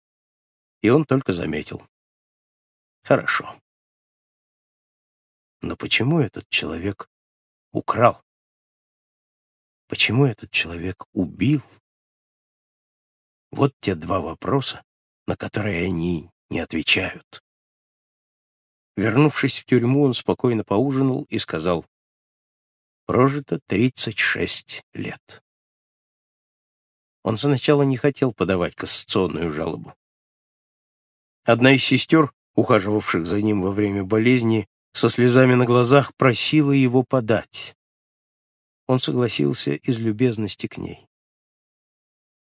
и он только заметил. Хорошо. Но почему этот человек украл? Почему этот человек убил? Вот те два вопроса, на которые они не отвечают. Вернувшись в тюрьму, он спокойно поужинал и сказал, «Прожито 36 лет». Он сначала не хотел подавать кассационную жалобу. Одна из сестер, ухаживавших за ним во время болезни, со слезами на глазах просила его подать. Он согласился из любезности к ней.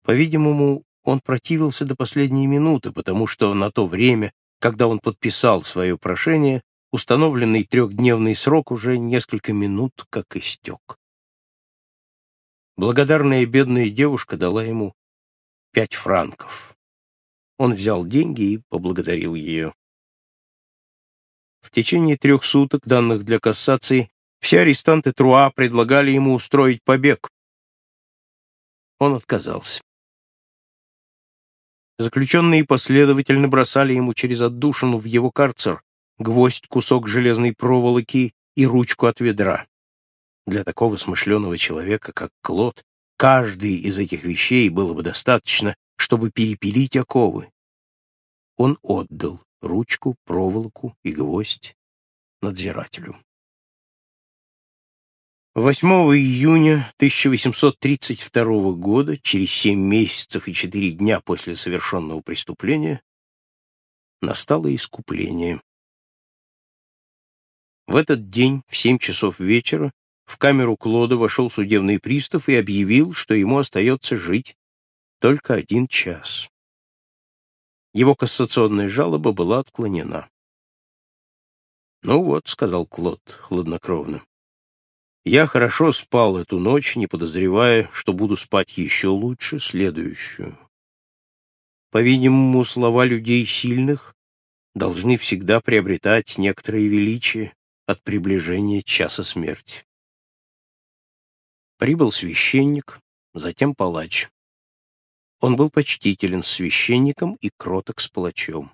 По-видимому, он противился до последней минуты, потому что на то время, когда он подписал свое прошение, установленный трехдневный срок уже несколько минут как истек. Благодарная бедная девушка дала ему пять франков. Он взял деньги и поблагодарил ее. В течение трех суток, данных для кассации, все арестанты Труа предлагали ему устроить побег. Он отказался. Заключенные последовательно бросали ему через отдушину в его карцер гвоздь, кусок железной проволоки и ручку от ведра. Для такого смышленого человека, как Клод, каждый из этих вещей было бы достаточно, чтобы перепилить оковы. Он отдал ручку, проволоку и гвоздь надзирателю. 8 июня 1832 года, через семь месяцев и четыре дня после совершенного преступления, настало искупление. В этот день, в семь часов вечера, в камеру Клода вошел судебный пристав и объявил, что ему остается жить только один час. Его кассационная жалоба была отклонена. «Ну вот», — сказал Клод хладнокровно, я хорошо спал эту ночь, не подозревая, что буду спать еще лучше следующую. По-видимому, слова людей сильных должны всегда приобретать некоторое величие от приближения часа смерти. Прибыл священник, затем палач. Он был почтителен с священником и кроток с палачом.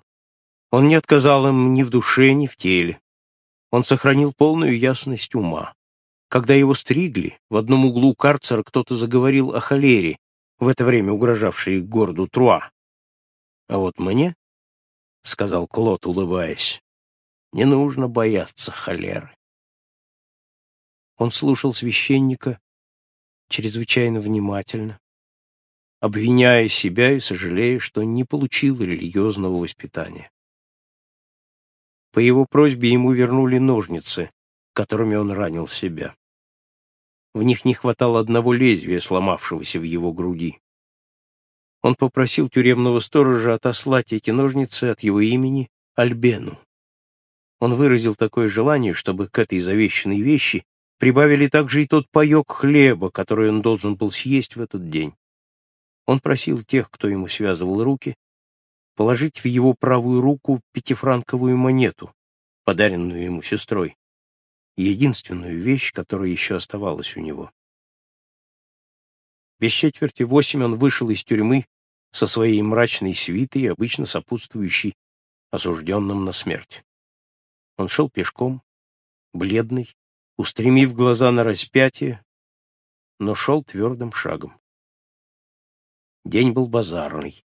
Он не отказал им ни в душе, ни в теле. Он сохранил полную ясность ума. Когда его стригли, в одном углу карцера кто-то заговорил о холере, в это время угрожавшей городу Труа. «А вот мне, — сказал Клод, улыбаясь, — не нужно бояться холеры». Он слушал священника чрезвычайно внимательно, обвиняя себя и сожалея, что не получил религиозного воспитания. По его просьбе ему вернули ножницы, которыми он ранил себя. В них не хватало одного лезвия, сломавшегося в его груди. Он попросил тюремного сторожа отослать эти ножницы от его имени Альбену. Он выразил такое желание, чтобы к этой завещанной вещи прибавили также и тот паек хлеба, который он должен был съесть в этот день. Он просил тех, кто ему связывал руки, положить в его правую руку пятифранковую монету, подаренную ему сестрой, единственную вещь, которая еще оставалась у него. Без четверти восемь он вышел из тюрьмы со своей мрачной свитой, обычно сопутствующей осужденным на смерть. Он шел пешком, бледный, устремив глаза на распятие, но шел твердым шагом. День был базарный.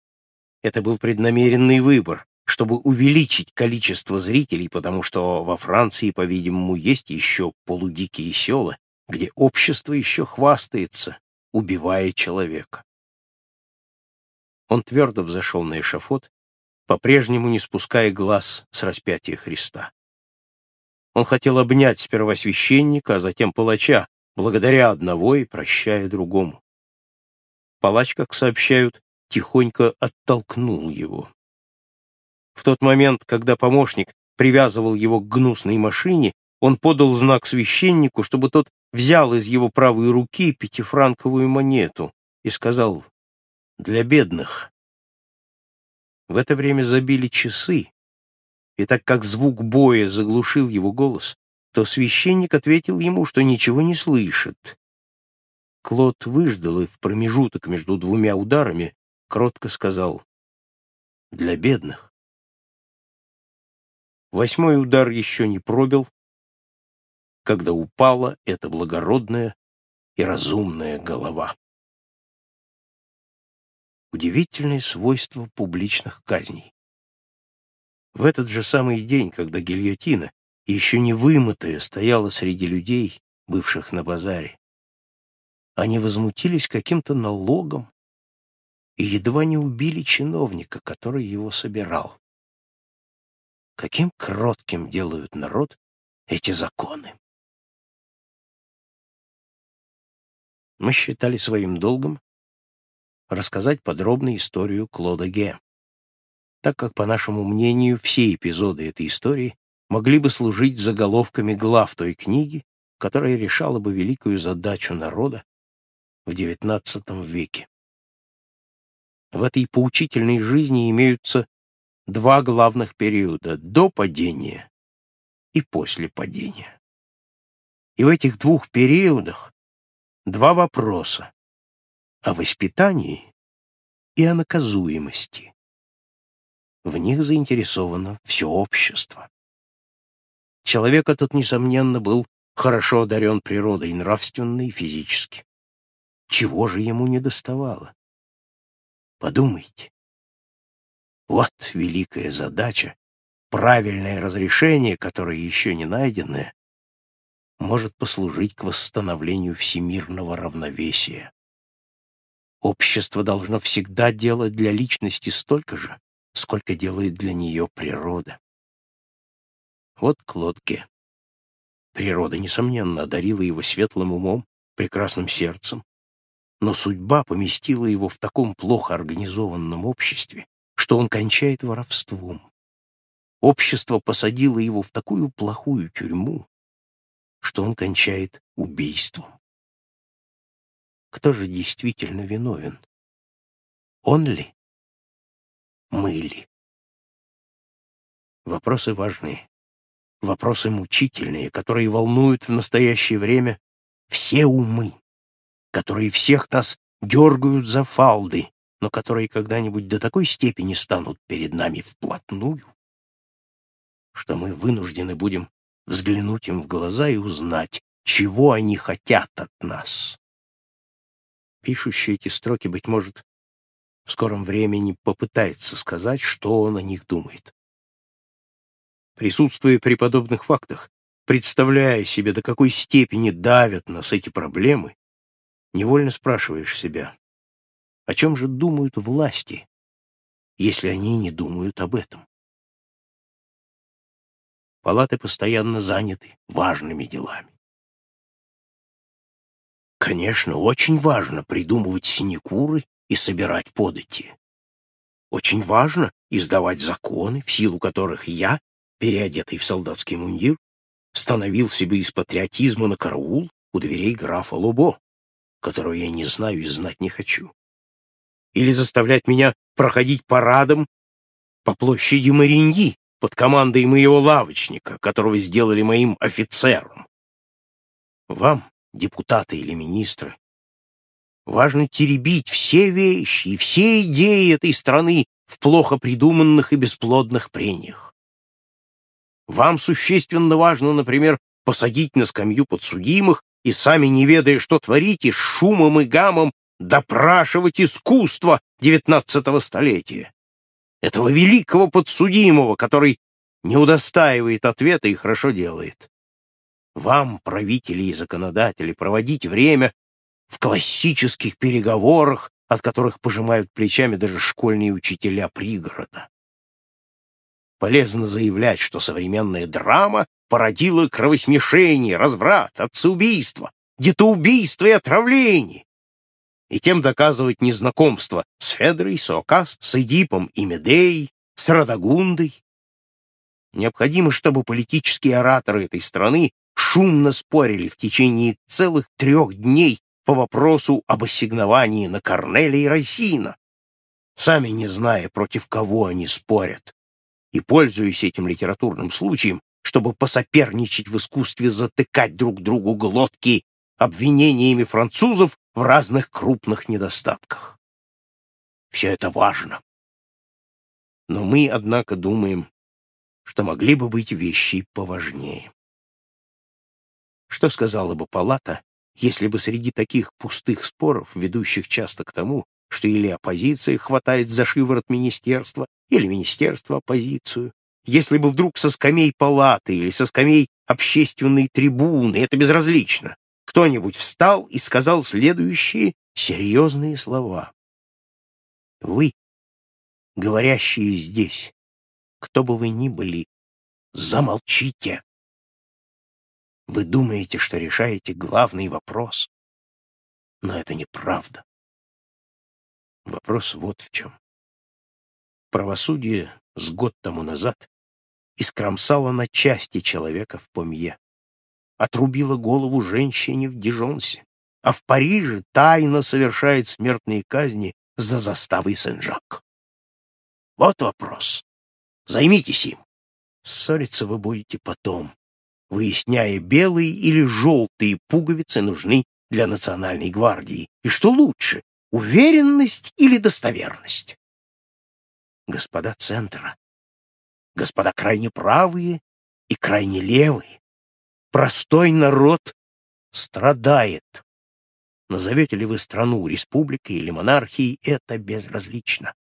Это был преднамеренный выбор, чтобы увеличить количество зрителей, потому что во Франции, по-видимому, есть еще полудикие села, где общество еще хвастается, убивая человека. Он твердо взошел на эшафот, по-прежнему не спуская глаз с распятия Христа. Он хотел обнять сперва священника, а затем палача, благодаря одного и прощая другому. Палач, как сообщают, тихонько оттолкнул его. В тот момент, когда помощник привязывал его к гнусной машине, он подал знак священнику, чтобы тот взял из его правой руки пятифранковую монету и сказал «для бедных». В это время забили часы, и так как звук боя заглушил его голос, то священник ответил ему, что ничего не слышит. Клод выждал и в промежуток между двумя ударами кротко сказал «для бедных». Восьмой удар еще не пробил, когда упала эта благородная и разумная голова. Удивительное свойство публичных казней. В этот же самый день, когда гильотина, еще не вымытая, стояла среди людей, бывших на базаре, они возмутились каким-то налогом и едва не убили чиновника, который его собирал. Каким кротким делают народ эти законы. Мы считали своим долгом рассказать подробно историю Клода Ге, так как, по нашему мнению, все эпизоды этой истории могли бы служить заголовками глав той книги, которая решала бы великую задачу народа в XIX веке. В этой поучительной жизни имеются два главных периода — до падения и после падения. И в этих двух периодах два вопроса о воспитании и о наказуемости. В них заинтересовано все общество. Человек этот, несомненно, был хорошо одарен природой нравственно и физически. Чего же ему не доставало? Подумайте. Вот великая задача, правильное разрешение, которое еще не найденное, может послужить к восстановлению всемирного равновесия. Общество должно всегда делать для личности столько же, сколько делает для нее природа. Вот Клодке. Природа, несомненно, одарила его светлым умом, прекрасным сердцем, но судьба поместила его в таком плохо организованном обществе, что он кончает воровством. Общество посадило его в такую плохую тюрьму, что он кончает убийством. Кто же действительно виновен? Он ли? Мы ли? Вопросы важные, вопросы мучительные, которые волнуют в настоящее время все умы, которые всех нас дергают за фалды, но которые когда-нибудь до такой степени станут перед нами вплотную, что мы вынуждены будем взглянуть им в глаза и узнать, чего они хотят от нас. Пишущий эти строки, быть может, в скором времени попытается сказать, что он о них думает. Присутствуя при подобных фактах, представляя себе, до какой степени давят нас эти проблемы, невольно спрашиваешь себя, О чем же думают власти, если они не думают об этом? Палаты постоянно заняты важными делами. Конечно, очень важно придумывать синекуры и собирать подати. Очень важно издавать законы, в силу которых я, переодетый в солдатский мундир, становился бы из патриотизма на караул у дверей графа Лобо, которого я не знаю и знать не хочу. Или заставлять меня проходить парадом по площади Мариньи под командой моего лавочника, которого сделали моим офицером. Вам, депутаты или министры, важно теребить все вещи и все идеи этой страны в плохо придуманных и бесплодных прениях. Вам существенно важно, например, посадить на скамью подсудимых и сами не ведая, что творите, с шумом и гамом допрашивать искусство девятнадцатого столетия. Этого великого подсудимого, который не удостаивает ответа и хорошо делает. Вам, правители и законодатели, проводить время в классических переговорах, от которых пожимают плечами даже школьные учителя пригорода. Полезно заявлять, что современная драма породила кровосмешение, разврат, отцеубийство, детоубийство и отравление. И тем доказывать незнакомство с Федрой, Сокаст, с Эдипом и Медеей, с Радагундой. Необходимо, чтобы политические ораторы этой страны шумно спорили в течение целых трех дней по вопросу об ассигновании на Корнеля и Росина, сами не зная, против кого они спорят, и пользуясь этим литературным случаем, чтобы посоперничать в искусстве затыкать друг другу глотки обвинениями французов в разных крупных недостатках. Все это важно. Но мы, однако, думаем, что могли бы быть вещи поважнее. Что сказала бы палата, если бы среди таких пустых споров, ведущих часто к тому, что или оппозиция хватает за шиворот министерства, или министерство оппозицию, если бы вдруг со скамей палаты или со скамей общественной трибуны, это безразлично, кто-нибудь встал и сказал следующие серьезные слова. Вы, говорящие здесь, кто бы вы ни были, замолчите. Вы думаете, что решаете главный вопрос, но это неправда. Вопрос вот в чем. Правосудие с год тому назад искромсала на части человека в Помье, отрубила голову женщине в Дижонсе, а в Париже тайно совершает смертные казни за заставой Сен-Жак. Вот вопрос. Займитесь им. Ссориться вы будете потом, выясняя, белые или желтые пуговицы нужны для национальной гвардии, и что лучше, уверенность или достоверность. Господа центра, господа крайне правые и крайне левые. Простой народ страдает. Назовете ли вы страну республикой или монархией, это безразлично.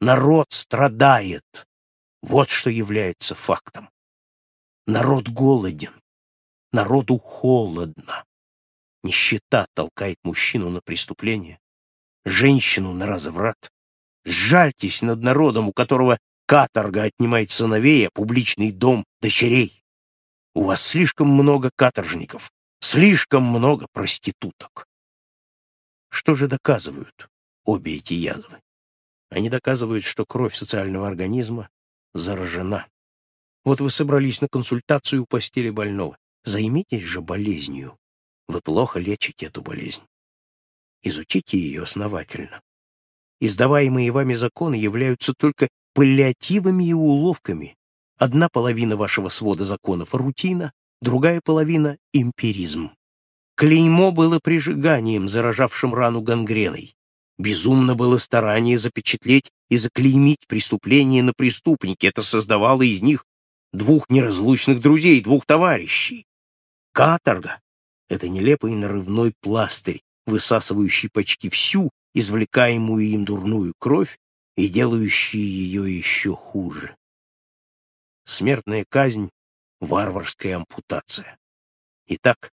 Народ страдает. Вот что является фактом. Народ голоден. Народу холодно. Нищета толкает мужчину на преступление, женщину на разврат. Сжальтесь над народом, у которого Каторга отнимает сыновей, а публичный дом — дочерей. У вас слишком много каторжников, слишком много проституток. Что же доказывают обе эти язвы? Они доказывают, что кровь социального организма заражена. Вот вы собрались на консультацию у постели больного. Займитесь же болезнью. Вы плохо лечите эту болезнь. Изучите ее основательно. Издаваемые вами законы являются только паллиативами и уловками. Одна половина вашего свода законов — рутина, другая половина — эмпиризм. Клеймо было прижиганием, заражавшим рану гангреной. Безумно было старание запечатлеть и заклеймить преступление на преступнике. Это создавало из них двух неразлучных друзей, двух товарищей. Каторга — это нелепый нарывной пластырь, высасывающий почти всю извлекаемую им дурную кровь и делающие ее еще хуже. Смертная казнь — варварская ампутация. Итак,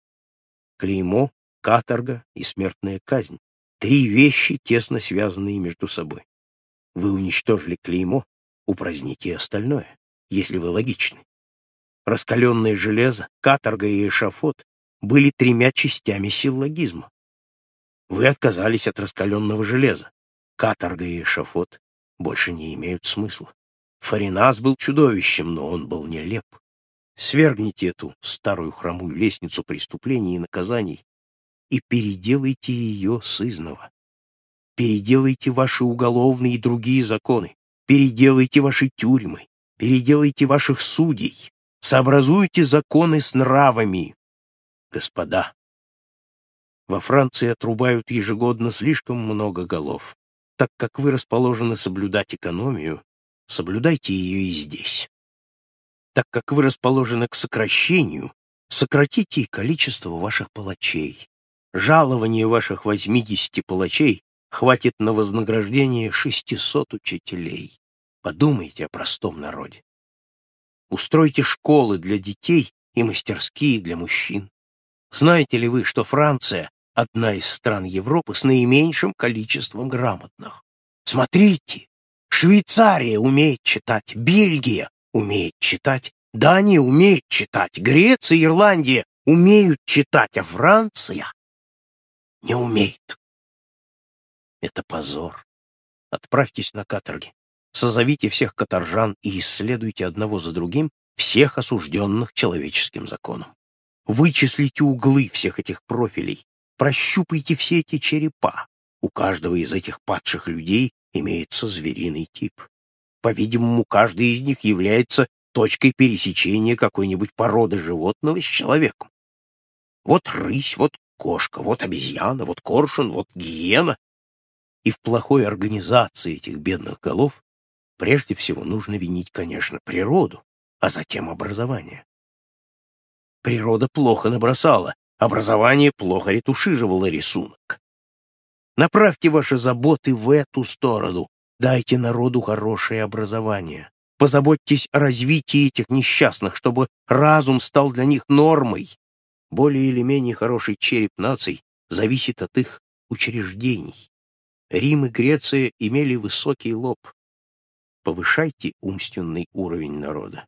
клеймо, каторга и смертная казнь. Три вещи, тесно связанные между собой. Вы уничтожили клеймо, упраздните остальное, если вы логичны. Раскаленное железо, каторга и эшафот были тремя частями силлогизма. Вы отказались от раскаленного железа. Каторга и эшафот больше не имеют смысла. Фаринас был чудовищем, но он был нелеп. Свергните эту старую хромую лестницу преступлений и наказаний и переделайте ее сызново. Переделайте ваши уголовные и другие законы, переделайте ваши тюрьмы, переделайте ваших судей, сообразуйте законы с нравами. Господа, во Франции отрубают ежегодно слишком много голов. Так как вы расположены соблюдать экономию, соблюдайте ее и здесь. Так как вы расположены к сокращению, сократите и количество ваших палачей. Жалование ваших 80 палачей хватит на вознаграждение 600 учителей. Подумайте о простом народе. Устройте школы для детей и мастерские для мужчин. Знаете ли вы, что Франция — одна из стран Европы с наименьшим количеством грамотных? Смотрите, Швейцария умеет читать, Бельгия умеет читать, Дания умеет читать, Греция, Ирландия умеют читать, а Франция не умеет. Это позор. Отправьтесь на каторги, созовите всех каторжан и исследуйте одного за другим всех осужденных человеческим законом. Вычислите углы всех этих профилей, прощупайте все эти черепа. У каждого из этих падших людей имеется звериный тип. По-видимому, каждый из них является точкой пересечения какой-нибудь породы животного с человеком. Вот рысь, вот кошка, вот обезьяна, вот коршун, вот гиена. И в плохой организации этих бедных голов прежде всего нужно винить, конечно, природу, а затем образование. Природа плохо набросала, образование плохо ретушировало рисунок. Направьте ваши заботы в эту сторону, дайте народу хорошее образование. Позаботьтесь о развитии этих несчастных, чтобы разум стал для них нормой, более или менее хороший череп наций зависит от их учреждений. Рим и Греция имели высокий лоб. Повышайте умственный уровень народа.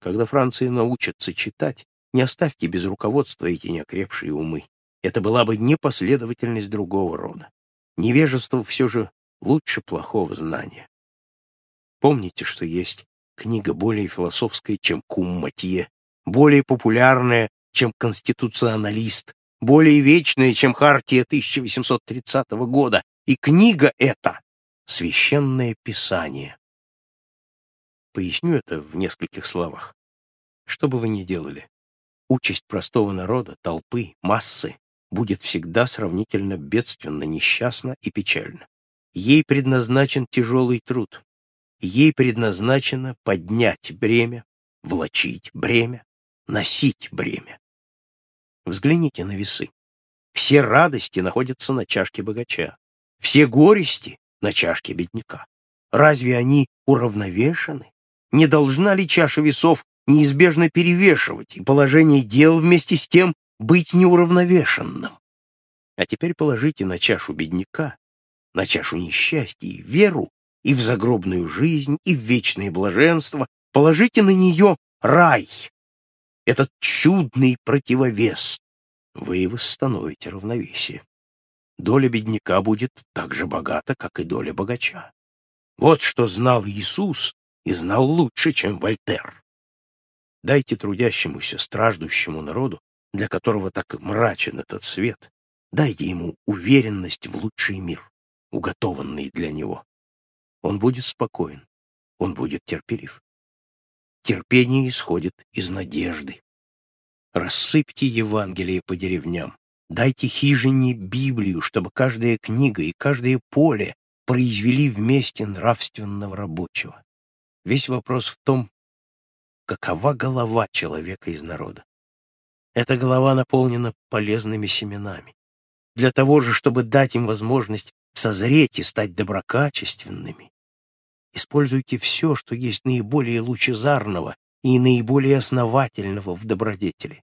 Когда Франция научится читать, не оставьте без руководства эти неокрепшие умы. Это была бы непоследовательность другого рода. Невежество все же лучше плохого знания. Помните, что есть книга более философская, чем Кум Матье, более популярная, чем конституционалист, более вечная, чем Хартия 1830 года, и книга эта — священное писание. Поясню это в нескольких словах. Что бы вы ни делали, участь простого народа, толпы, массы будет всегда сравнительно бедственно, несчастна и печальна. Ей предназначен тяжелый труд. Ей предназначено поднять бремя, влачить бремя, носить бремя. Взгляните на весы. Все радости находятся на чашке богача, все горести на чашке бедняка. Разве они уравновешены? Не должна ли чаша весов неизбежно перевешивать и положение дел вместе с тем быть неуравновешенным? А теперь положите на чашу бедняка, на чашу несчастья, веру и в загробную жизнь, и в вечное блаженство, положите на нее рай, этот чудный противовес, вы восстановите равновесие. Доля бедняка будет так же богата, как и доля богача. Вот что знал Иисус и знал лучше, чем Вольтер. Дайте трудящемуся, страждущему народу, для которого так мрачен этот свет, дайте ему уверенность в лучший мир, уготованный для него. Он будет спокоен, он будет терпелив. Терпение исходит из надежды. Рассыпьте Евангелие по деревням. Дайте хижине Библию, чтобы каждая книга и каждое поле произвели вместе нравственного рабочего. Весь вопрос в том, какова голова человека из народа. Эта голова наполнена полезными семенами. Для того же, чтобы дать им возможность созреть и стать доброкачественными, Используйте все, что есть наиболее лучезарного и наиболее основательного в добродетели.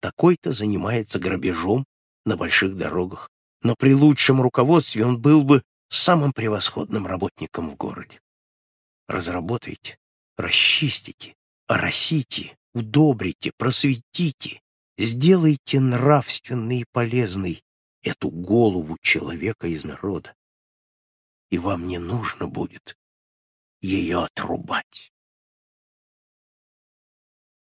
Такой-то занимается грабежом на больших дорогах, но при лучшем руководстве он был бы самым превосходным работником в городе. Разработайте, расчистите, оросите, удобрите, просветите, сделайте нравственной и полезной эту голову человека из народа. И вам не нужно будет ее отрубать.